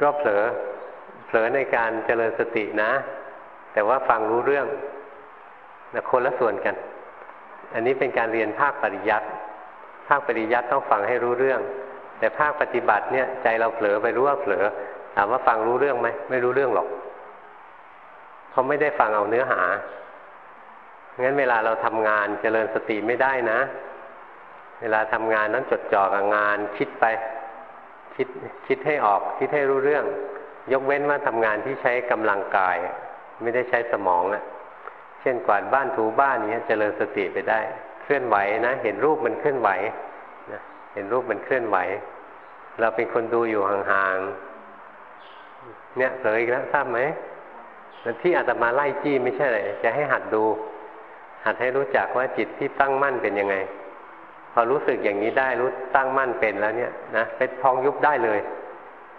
ก็เผลอเผลอในการเจริญสตินะ แต่ว่าฟังรู้เรื่องนะคนละส่วนกัน อันนี้เป็นการเรียนภาคปริยัติภาคปริยัติต้องฟังให้รู้เรื่องแแต่ภาคปฏิบัติเนี่ย ใจเราเผลอไปรู้ว่าเผลอถามว่าฟังรู้เรื่องไหมไม่รู้เรื่องหรอกเขาไม่ได้ฟังเอาเนื้อหางั้นเวลาเราทำงานเจริญสติไม่ได้นะ เวลาทำงานนั้นจดจ่อกับงานคิดไป คิดคิดให้ออกคิดให้รู้เรื่อง ยกเว้นว่าทำงานที่ใช้กำลังกาย ไม่ได้ใช้สมองอะเช่นกวาดบ้านถูบ้านนี้เจริญสติไปได้ เคลื่อนไหวนะ เห็นรูปมันเคลื่อนไหวนะเห็นรูปมันเคลื่อนไหว เราเป็นคนดูอยู่ห่างๆเนี่ยเผลออีกแล้วทราบไหมที่อาตมาไล่จี้ไม่ใช่เลยจะให้หัดดู หัดให้รู้จักว่าจิตที่ตั้งมั่นเป็นยังไง อรู้สึกอย่างนี้ได้รู้ตั้งมั่นเป็นแล้วเนี่ยนะเป็นพองยุบได้เลย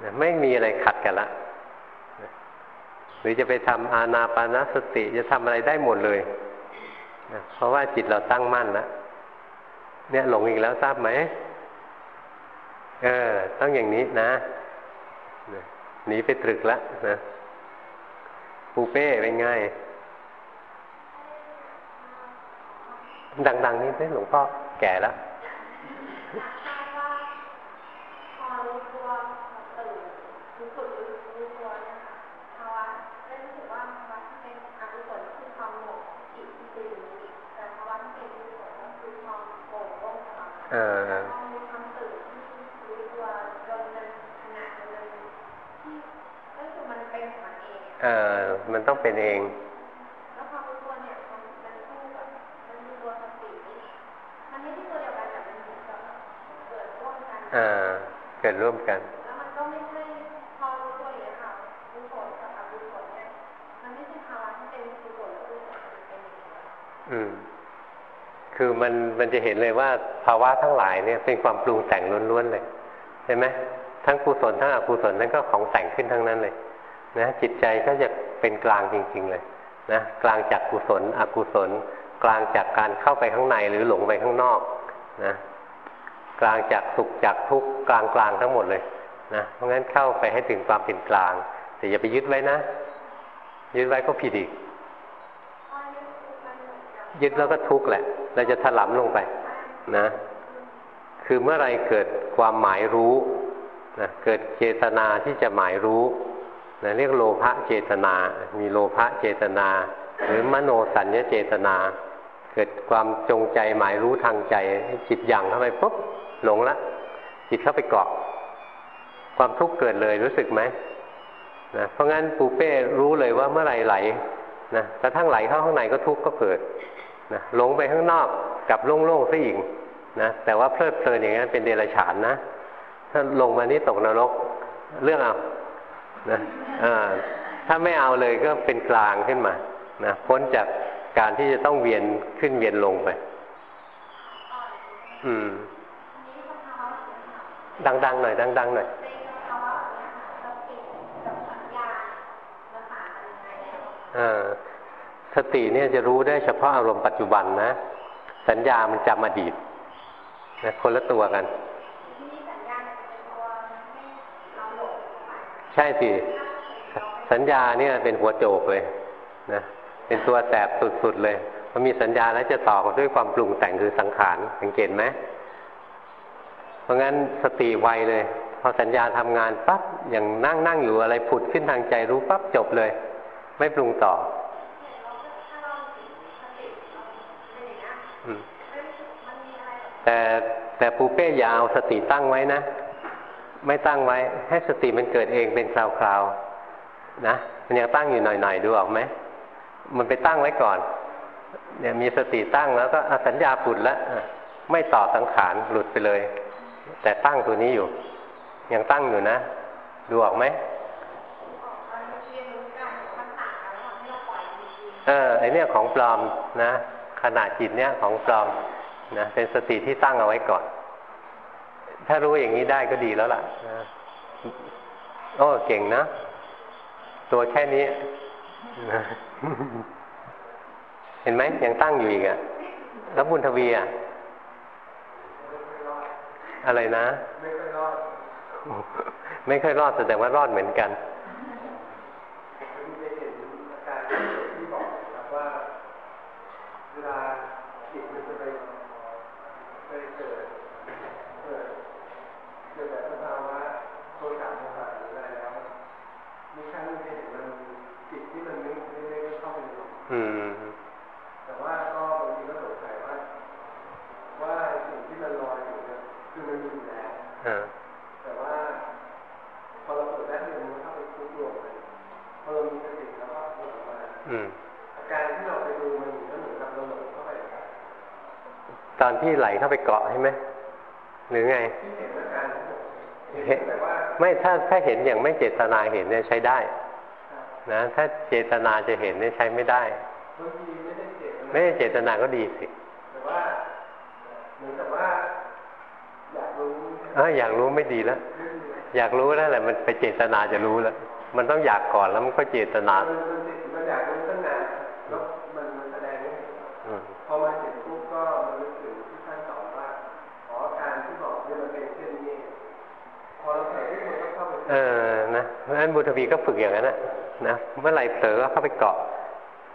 นะไม่มีอะไรขัดกันละหรือจะไปทำอาณาปานสติจะทำอะไรได้หมดเลยนะเพราะว่าจิตเราตั้งมั่นแล้วเนี่ยหลงอีกแล้วทราบไหมเออต้องอย่างนี้นะหนีไปตรึกแล้วนะปูเป้เป็นไงดัง ๆ นี่เหลวงพ่อแก่แล้ว เออเออ มันต้องเป็นเองแล้วความรู้ตัวเนี่ยมันมันคู่กับมันมีตัวสติมันไม่ใช่ตัวเดียวกันแต่มันเหมือนกับเกิดร่วมกันอ่า เกิดร่วมกันแล้ คือมันมันจะเห็นเลยว่าภาวะทั้งหลายเนี่ยเป็นความปรุงแต่งล้วนๆเลยเห็นไหมทั้งกุศลทั้งอกุศลนั่นก็ของแต่งขึ้นทั้งนั้นเลยนะจิตใจก็จะเป็นกลางจริง ๆเลยนะกลางจากกุศลอกุศล กลางจากการเข้าไปข้างในหรือหลงไปข้างนอกนะกลางจากสุขจากทุกข์กลางกลางทั้งหมดเลยนะเพราะงั้นเข้าไปให้ถึงความเป็นกลาง แต่อย่าไปยึดไว้นะ ยึดไว้ก็ผิดอีก ยึดแล้วก็ทุกข์แหละ เราจะถลำลงไปนะ คือเมื่อไรเกิดความหมายรู้นะเกิดเจตนาที่จะหมายรู้นะเรียกโลภะเจตนา มีโลภะเจตนา หรือมโนสัญญเจตนา เกิดความจงใจหมายรู้ทางใจ จิตยังเข้าไปปุ๊บหลงละ จิตเข้าไปเกาะ ความทุกข์เกิดเลยรู้สึกไหมนะเพราะงั้นปูเป้รู้เลยว่าเมื่อไรไหลนะกระทั่งไหลเข้าข้างในก็ทุกข์ก็เกิด นะหลงไปข้างนอกกับโล่งๆซะอีกนะแต่ว่าเพลิดเพลินอย่างนั้นเป็นเดรัจฉานนะ ถ้าลงมานี่ตกนรกเรื่องเอานะถ้าไม่เอาเลยก็เป็นกลางขึ้นมานะพ้นจากการที่จะต้องเวียนขึ้นเวียนลงไป อืม ดังๆหน่อย ดังๆหน่อย สติเนี่ยจะรู้ได้เฉพาะอารมณ์ปัจจุบันนะ สัญญามันจำอดีตนะคนละตัวกัน ใช่สิ สัญญาเนี่ยเป็นหัวโจกเลยนะเป็นตัวแสบสุดๆเลยพอมีสัญญาแล้วจะต่อด้วยความปรุงแต่งคือสังขารสังเกตไหมเพราะงั้นสติไวเลย พอสัญญาทำงานปั๊บอย่างนั่งนั่งอยู่อะไรผุดขึ้นทางใจรู้ปั๊บจบเลย ไม่ปรุงต่อ แต่แต่ปูเป้อย่าวสติตั้งไว้นะ ไม่ตั้งไว้ ให้สติมันเกิดเองเป็นคราวๆนะมันยังตั้งอยู่หน่อยๆดูออกไหมมันไปตั้งไว้ก่อนเนี่ยมีสติตั้งแล้วก็สัญญาปุดแล้วไม่ต่อสังขารหลุดไปเลย แต่ตั้งตัวนี้อยู่ ยังตั้งอยู่นะ ดูออกไหมเออไอเนี่ยของปลอมนะขนาดจิตเนี่ยของปลอม นะเป็นสติที่ตั้งเอาไว้ก่อน ถ้ารู้อย่างนี้ได้ก็ดีแล้วล่ะโอ้เก่งนะ ตัวแค่นี้เห็นไหมยังตั้งอยู่อีกอะแล้วบุญทวีอะอะไรนะ ไม่ค่อยรอดไม่ค่อยรอดแสดงว่ารอดเหมือนกัน มีครั้งนึงเห็นมันจิตที่มันไม่ไม่ได้เข้าไปหลง อืม แต่ว่าก็บางทีก็สงสัยว่า ว่าสิ่งที่มันลอยอยู่เนี่ยคือมันมีอยู่ แล้วอ่าแต่ว่าพอเราเปิดแป๊บนึงมันเข้าไปคุกรวมกันพอเรามีสติแล้วก็หลุดออกมาอืมอาการที่เราไปดูมันก็เหมือนกับเราหลงเข้าไปครับตอนที่ไหลเข้าไปเกาะใช่ไหมหรือไงที่เห็นอาการทั้งหมดเห็นแต่ว่าไม่ถ้าถ้าเห็นอย่างไม่เจตนาเห็นเนี่ยใช้ได้ครับนะถ้าเจตนาจะเห็นเนี่ยใช้ไม่ได้บางทีไม่ได้เจ็บไม่ได้เจตนาก็ดีสิ แต่ว่าเหมือนกับว่า อยากรู้ เออยากรู้ไม่ดีแล้วอยากรู้แล้วแหละมันไปเจตนาจะรู้แล้วมันต้องอยากก่อนแล้วมันก็เจตนามันอยากรู้ตั้งนานแล้วมันมันแสดงไม่เห็นพอมาเห็นปุ๊บก็มันรู้สึกที่ท่านสอนว่าอ๋อการที่บอกเนี่ยมันเป็นเช่นนี้พอเราเห็นที่มันก็เข้าไปเออนะเพราะฉะนั้นบุตรวีก็ฝึกอย่างนั้นนะนะเมื่อไหร่เผลอก็เข้าไปเกาะ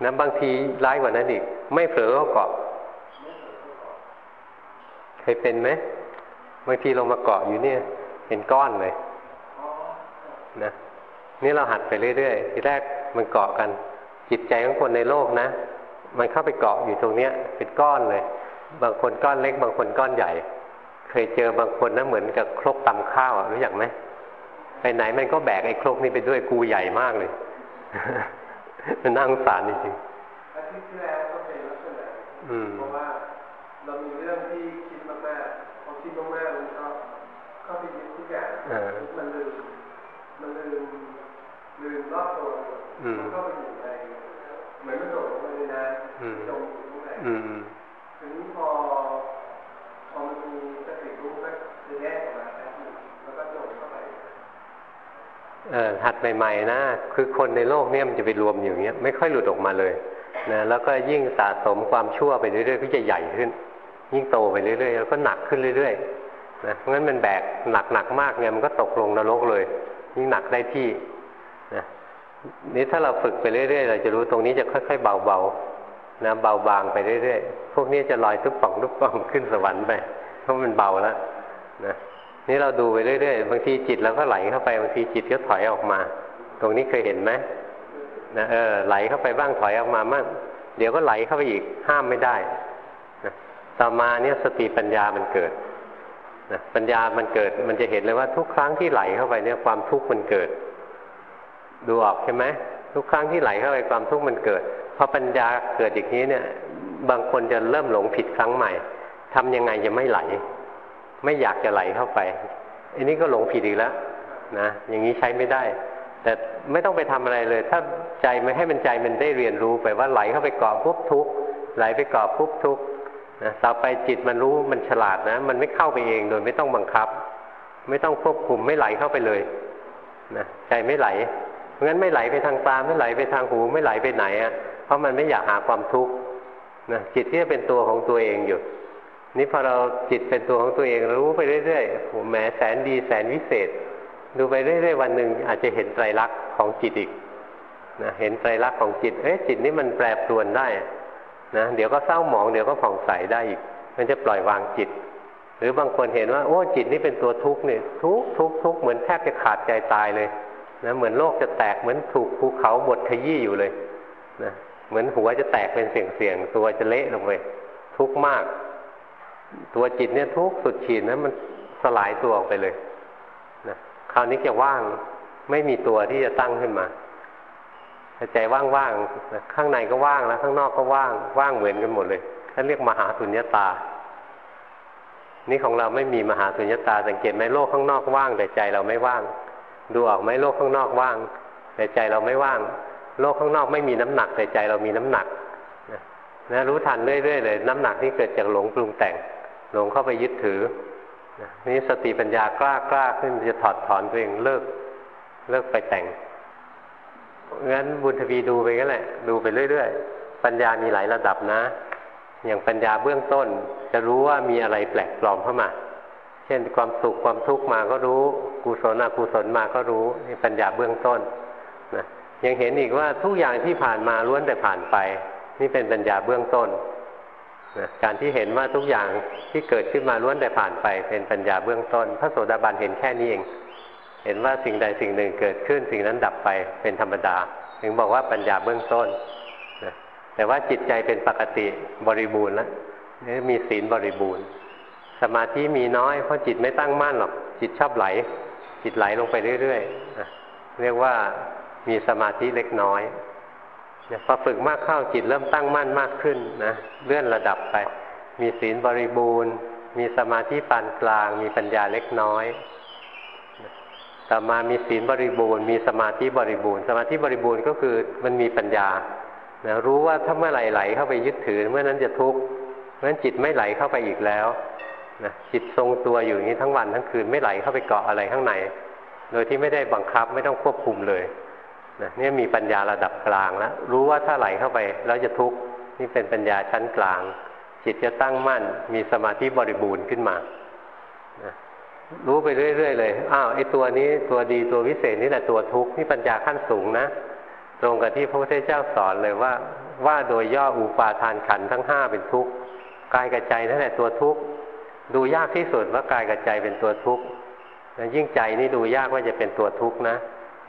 นะบางทีร้ายกว่านั้นอีกไม่เผลอก็เกาะเคยเป็นไหม บางทีเรามาเกาะอยู่เนี่ย เห็นก้อนเลยนะนี่เราหัดไปเรื่อยๆทีแรกมันเกาะกัน จิตใจของคนในโลกนะ มันเข้าไปเกาะอยู่ตรงเนี้ย เป็นก้อนเลย บางคนก้อนเล็ก บางคนก้อนใหญ่ เคยเจอบางคนนะเหมือนกับครกตำข้าวอะรู้อย่างไหมไปไหนมันก็แบกไอ้ครกนี้ไปด้วยกูใหญ่มากเลยมันน่าสงสารจริงอาทิตย์ที่แล้วก็เป็นลักษณะๆอืมเพราะว่าเรามีเรื่องที่คิดมากๆพอคิดมากๆมันก็เข้าไปยึดทุกอย่าง เออ มันลืมมันลืมลืมรอบ ตัวอืมมันเข้าไปอยู่ในเหมือนมันโดดลงไปในน้อืมำจมอยู่ข้างในอืมถึงพอพอมันมีสติรู้ก็จะแยกออกมาแป๊บนึงแล้วก็โดดเข้าไปเออหัดใหม่ๆนะคือคนในโลกเนี่ยมันจะไปรวมอยู่อย่างเงี้ยไม่ค่อยหลุดออกมาเลยนะแล้วก็ยิ่งสะสมความชั่วไปเรื่อยๆก็จะใหญ่ขึ้น ยิ่งโตไปเรื่อยๆแล้วก็หนักขึ้นเรื่อยๆนะเพราะงั้นมันแบกหนักหนักๆมากเนี่ยมันก็ตกลงนรกเลย ยิ่งหนักได้ที่นะ นี่ถ้าเราฝึกไปเรื่อยๆ เราจะรู้ตรงนี้จะค่อยๆเบาๆนะเบาบางไปเรื่อยๆ พวกนี้จะลอยทุกป่องทุกป่องขึ้นสวรรค์ไปเพราะมันเบาแล้วนะนี่เราดูไปเรื่อยๆ บางทีจิตเราก็ไหลเข้าไปบางทีจิตก็ถอยออกมา ตรงนี้เคยเห็นไหมนะเออไหลเข้าไปบ้างถอยออกมาบ้างเดี๋ยวก็ไหลเข้าไปอีกห้ามไม่ได้นะต่อมาเนี่ยสติปัญญามันเกิดนะปัญญามันเกิดมันจะเห็นเลยว่าทุกครั้งที่ไหลเข้าไปเนี่ยความทุกข์มันเกิด ดูออกใช่ไหมทุกครั้งที่ไหลเข้าไปความทุกข์มันเกิดพอปัญญาเกิดอย่างนี้เนี่ย บางคนจะเริ่มหลงผิดครั้งใหม่ทำยังไงจะไม่ไหล ไม่อยากจะไหลเข้าไป อันนี้ก็หลงผิดอีกแล้วนะอย่างนี้ใช้ไม่ได้ แต่ไม่ต้องไปทำอะไรเลย ถ้าใจไม่ให้มันใจมันได้เรียนรู้ไปว่าไหลเข้าไปเกาะปุ๊บทุกข์ไหลไปเกาะปุ๊บทุกข์นะต่อไปจิตมันรู้มันฉลาดนะ มันไม่เข้าไปเองโดยไม่ต้องบังคับ ไม่ต้องควบคุมไม่ไหลเข้าไปเลยนะใจไม่ไหล งั้นไม่ไหลไปทางตาไม่ไหลไปทางหูไม่ไหลไปไหนอะ่ะเพราะมันไม่อยากหาความทุกข์นะจิตที่จะเป็นตัวของตัวเองอยู่ นี่พอเราจิตเป็นตัวของตัวเองรู้ไปเรื่อยๆโหแหมแสนดีแสนวิเศษ ดูไปเรื่อยๆวันหนึ่งอาจจะเห็นไตรลักษณ์ของจิตอีกนะเห็นไตรลักษณ์ของจิต เอ๊ะจิตนี่มันแปรปรวนได้นะเดี๋ยวก็เศร้าหมองเดี๋ยวก็ผ่องใสได้อีก มันจะปล่อยวางจิต หรือบางคนเห็นว่า โอ้จิตนี่เป็นตัวทุกข์เนี่ยทุกข์ทุกข์ทุกข์เหมือนแทบจะขาดใจตายเลย นะเหมือนโลกจะแตกเหมือนถูกภูเขาบดขยี้อยู่เลยนะเหมือนหัวจะแตกเป็นเสี่ยงๆตัวจะเละลงไปทุกข์มาก ตัวจิตเนี่ยทุกข์สุดขีดนะมันสลายตัวออกไปเลยนะคราวนี้จะว่างไม่มีตัวที่จะตั้งขึ้นมาใจว่างๆนะข้างในก็ว่างแล้ว ข้างนอกก็ว่าง ว่างเหมือนกันหมดเลยท่านเรียกมหาสุญญตา นี่ของเราไม่มีมหาสุญญตา สังเกตไหมโลกข้างนอกว่างแต่ใจเราไม่ว่าง ดูออกไหมโลกข้างนอกว่าง แต่ใจเราไม่ว่าง โลกข้างนอกไม่มีน้ำหนักแต่ใจเรามีน้ำหนักนะรู้ทันเรื่อยๆเลย น้ำหนักที่เกิดจากหลงปรุงแต่ง หลงเข้าไปยึดถือนะนี่สติปัญญากล้ากล้าขึ้นจะถอดถอนตัวเองเลิกเลิกไปแต่งงั้นบุญทวีดูไปก็แหละ ดูไปเรื่อยๆปัญญามีหลายระดับนะ อย่างปัญญาเบื้องต้น จะรู้ว่ามีอะไรแปลกปลอมเข้ามา เช่นความสุขความทุกข์มาก็รู้ กุศลอกุศลมาก็รู้นี่ปัญญาเบื้องต้นนะยังเห็นอีกว่าทุกอย่างที่ผ่านมาล้วนแต่ผ่านไป นี่เป็นปัญญาเบื้องต้นนะการที่เห็นว่าทุกอย่างที่เกิดขึ้นมาล้วนแต่ผ่านไป เป็นปัญญาเบื้องต้น พระโสดาบันเห็นแค่นี้เอง เห็นว่าสิ่งใดสิ่งหนึ่งเกิดขึ้น สิ่งนั้นดับไปเป็นธรรมดา ถึงบอกว่าปัญญาเบื้องต้นนะแต่ว่าจิตใจเป็นปกติบริบูรณ์แล้วนี่มีศีลบริบูรณ์ สมาธิมีน้อยเพราะจิตไม่ตั้งมั่นหรอกจิตชอบไหล จิตไหลลงไปเรื่อยๆเรียกว่ามีสมาธิเล็กน้อยพอฝึกมากเข้าจิตเริ่มตั้งมั่นมากขึ้นนะเลื่อนระดับไป มีศีลบริบูรณ์ มีสมาธิปานกลาง มีปัญญาเล็กน้อยต่อมามีศีลบริบูรณ์มีสมาธิบริบูรณ์ สมาธิบริบูรณ์ก็คือมันมีปัญญานะรู้ว่าถ้าเมื่อไหร่ไหลเข้าไปยึดถือ เมื่อนั้นจะทุกข์เพราะฉะนั้นจิตไม่ไหลเข้าไปอีกแล้ว นะจิตทรงตัวอยู่อย่างนี้ทั้งวันทั้งคืนไม่ไหลเข้าไปเกาะอะไรข้างใน โดยที่ไม่ได้บังคับไม่ต้องควบคุมเลยนะนี่มีปัญญาระดับกลางแล้วรู้ว่าถ้าไหลเข้าไปแล้วจะทุกข์นี่เป็นปัญญาชั้นกลาง จิตจะตั้งมั่น มีสมาธิบริบูรณ์ขึ้นมานะรู้ไปเรื่อยๆเลยอ้าวไอ้ตัวนี้ตัวดีตัววิเศษนี่แหละตัวทุกข์นี่ปัญญาขั้นสูงนะตรงกับที่พระพุทธเจ้าสอนเลยว่า ว่าโดยย่ออุปาทานขันทั้งห้าเป็นทุกข์กายกับใจนั่นแหละตัวทุกข์ ดูยากที่สุดว่ากายกับใจเป็นตัวทุกข์ยิ่งใจนี่ดูยากว่าจะเป็นตัวทุกข์นะ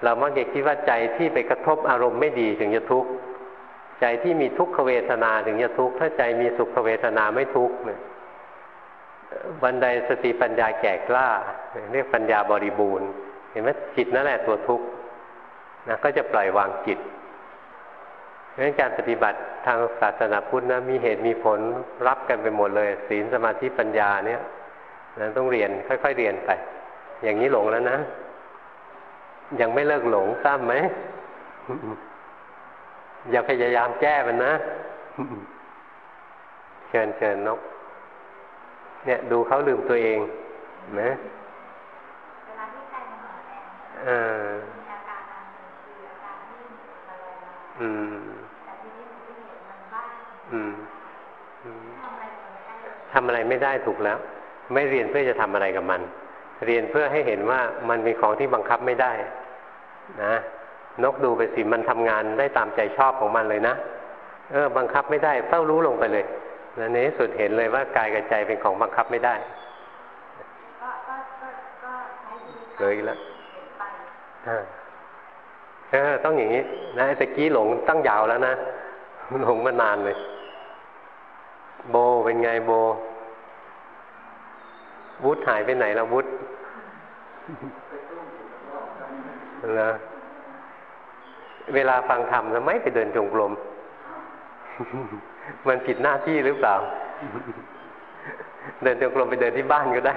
เรามักจะคิดว่าใจที่ไปกระทบอารมณ์ไม่ดีถึงจะทุกข์ใจที่มีทุกขเวทนาถึงจะทุกข์ถ้าใจมีสุขเวทนาไม่ทุกข์เนี่ยบันไดสติปัญญาแก่กล้า เรียกปัญญาบริบูรณ์ เห็นไหมจิตนั่นแหละตัวทุกข์นะก็จะปล่อยวางจิต เพราะฉะนั้นการปฏิบัติทางศาสนาพุทธนะมีเหตุมีผลรับกันไปหมดเลย ศีลสมาธิปัญญาเนี่ยนะต้องเรียนค่อยๆเรียนไป อย่างนี้หลงแล้วนะ ยังไม่เลิกหลงซ้ำไหมอย่าพยายามแก้มันนะ เชิญเชิญนก เนี่ย ดูเขาลืมตัวเองนะเวลาที่ใจมันห่อแอมีอาการอันคืออาการที่อะไรอืมแต่ที่นี่มันเห็นมันบ้างอืม ทำอะไรไม่ได้ทำอะไรไม่ได้ถูกแล้ว ไม่เรียนเพื่อจะทำอะไรกับมัน เรียนเพื่อให้เห็นว่ามันเป็นของที่บังคับไม่ได้ นะนกดูไปสิมันทำงานได้ตามใจชอบของมันเลยนะเออ บังคับไม่ได้เฝ้ารู้ลงไปเลยนะในที่สุดเห็นเลยว่ากายกับใจเป็นของบังคับไม่ได้เลยแล้วเออต้องอย่างนี้นะไอ้ตะกี้หลงตั้งยาวแล้วนะหลงมานานเลย โบเป็นไงโบ วุฒหายไปไหนแล้ววุฒนะเวลาฟังธรรมทำไมไปเดินจงกรมมันผิดหน้าที่หรือเปล่า เดินจงกรมไปเดินที่บ้านก็ได้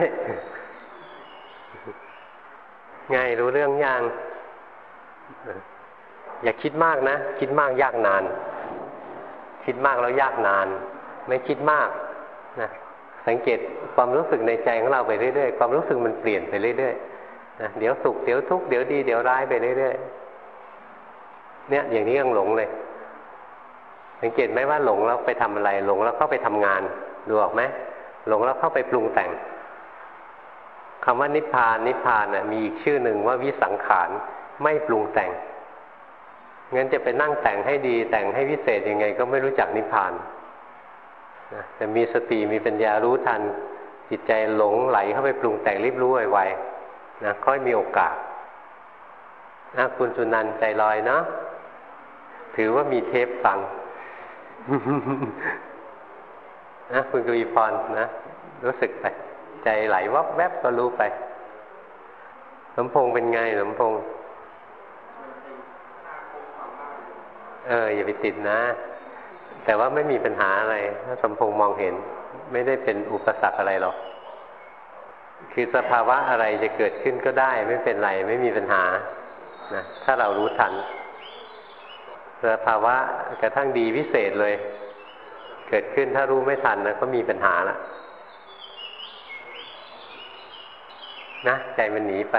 ไงรู้เรื่องยัง อย่าคิดมากนะ คิดมากยากนาน คิดมากแล้วยากนาน ไม่คิดมากนะสังเกตความรู้สึกในใจของเราไปเรื่อยๆ ความรู้สึกมันเปลี่ยนไปเรื่อยๆนะเดี๋ยวสุขเดี๋ยวทุกข์เดี๋ยวดีเดี๋ยวร้ายไปเรื่อยๆเนี่ย อย่างนี้ยังหลงเลย สังเกตไหมว่าหลงแล้วไปทำอะไร หลงแล้วเข้าไปทำงานดูออกไหมหลงแล้วเข้าไปปรุงแต่งคำว่านิพพานนิพพานน่ะมีอีกชื่อหนึ่งว่าวิสังขารไม่ปรุงแต่งงั้นจะไปนั่งแต่งให้ดีแต่งให้วิเศษยังไง ก็ไม่รู้จักนิพพาน นะแต่มีสติมีปัญญารู้ทัน จิตใจหลงไหลเข้าไปปรุงแต่งรีบรู้ไวๆนะค่อยมีโอกาสนะคุณสุนันใจลอยเนาะถือว่ามีเทปฟังนะคุณกวีพรนะรู้สึกไป ใจไหลวับแวบก็รู้ไปสมพงเป็นไงสมพงเอออย่าไปติดนะ แต่ว่าไม่มีปัญหาอะไรถ้าสมพงษ์มองเห็น ไม่ได้เป็นอุปสรรคอะไรหรอก คือสภาวะอะไรจะเกิดขึ้นก็ได้ ไม่เป็นไรไม่มีปัญหานะถ้าเรารู้ทันสภาวะกระทั่งดีวิเศษเลย เกิดขึ้นถ้ารู้ไม่ทันนะก็มีปัญหาละนะใจมันหนีไป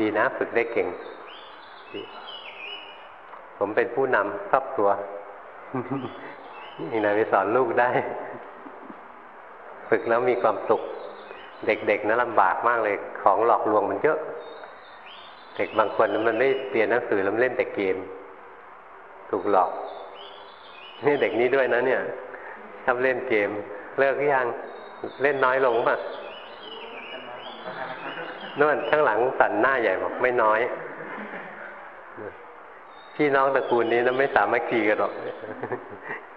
ดีนะฝึกได้เก่ง ผมเป็นผู้นำครอบครัว อย่างไรไปสอนลูกได้ ฝึกแล้วมีความสุข เด็กๆนะลำบากมากเลย ของหลอกลวงมันเยอะ เด็กบางคนมันไม่เรียนหนังสือแล้วเล่นแต่เกม ถูกหลอกนี่เด็กนี้ด้วยนะเนี่ยชอบเล่นเกม เลิกยังเล่นน้อยลงป่ะนู่นข้างหลังสันหน้าใหญ่บอกไม่น้อย พี่น้องตระกูลนี้นะไม่สามารถคีกันหรอก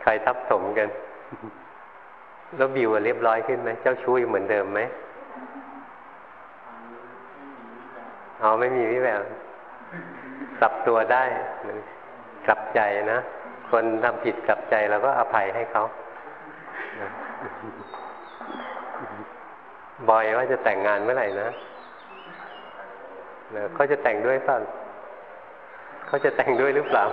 ใครทับถมกัน แล้วบิวเรียบร้อยขึ้นไหมเจ้าชู้เหมือนเดิมไหมเอาไม่มีวิแววกลับตัวได้กลับใจนะ คนทำผิดกลับใจเราก็อภัยให้เขาบอยว่าจะแต่งงานเมื่อไหร่นะเขาจะแต่งด้วยป่ะ เขาจะแต่งด้วยหรือเปล่า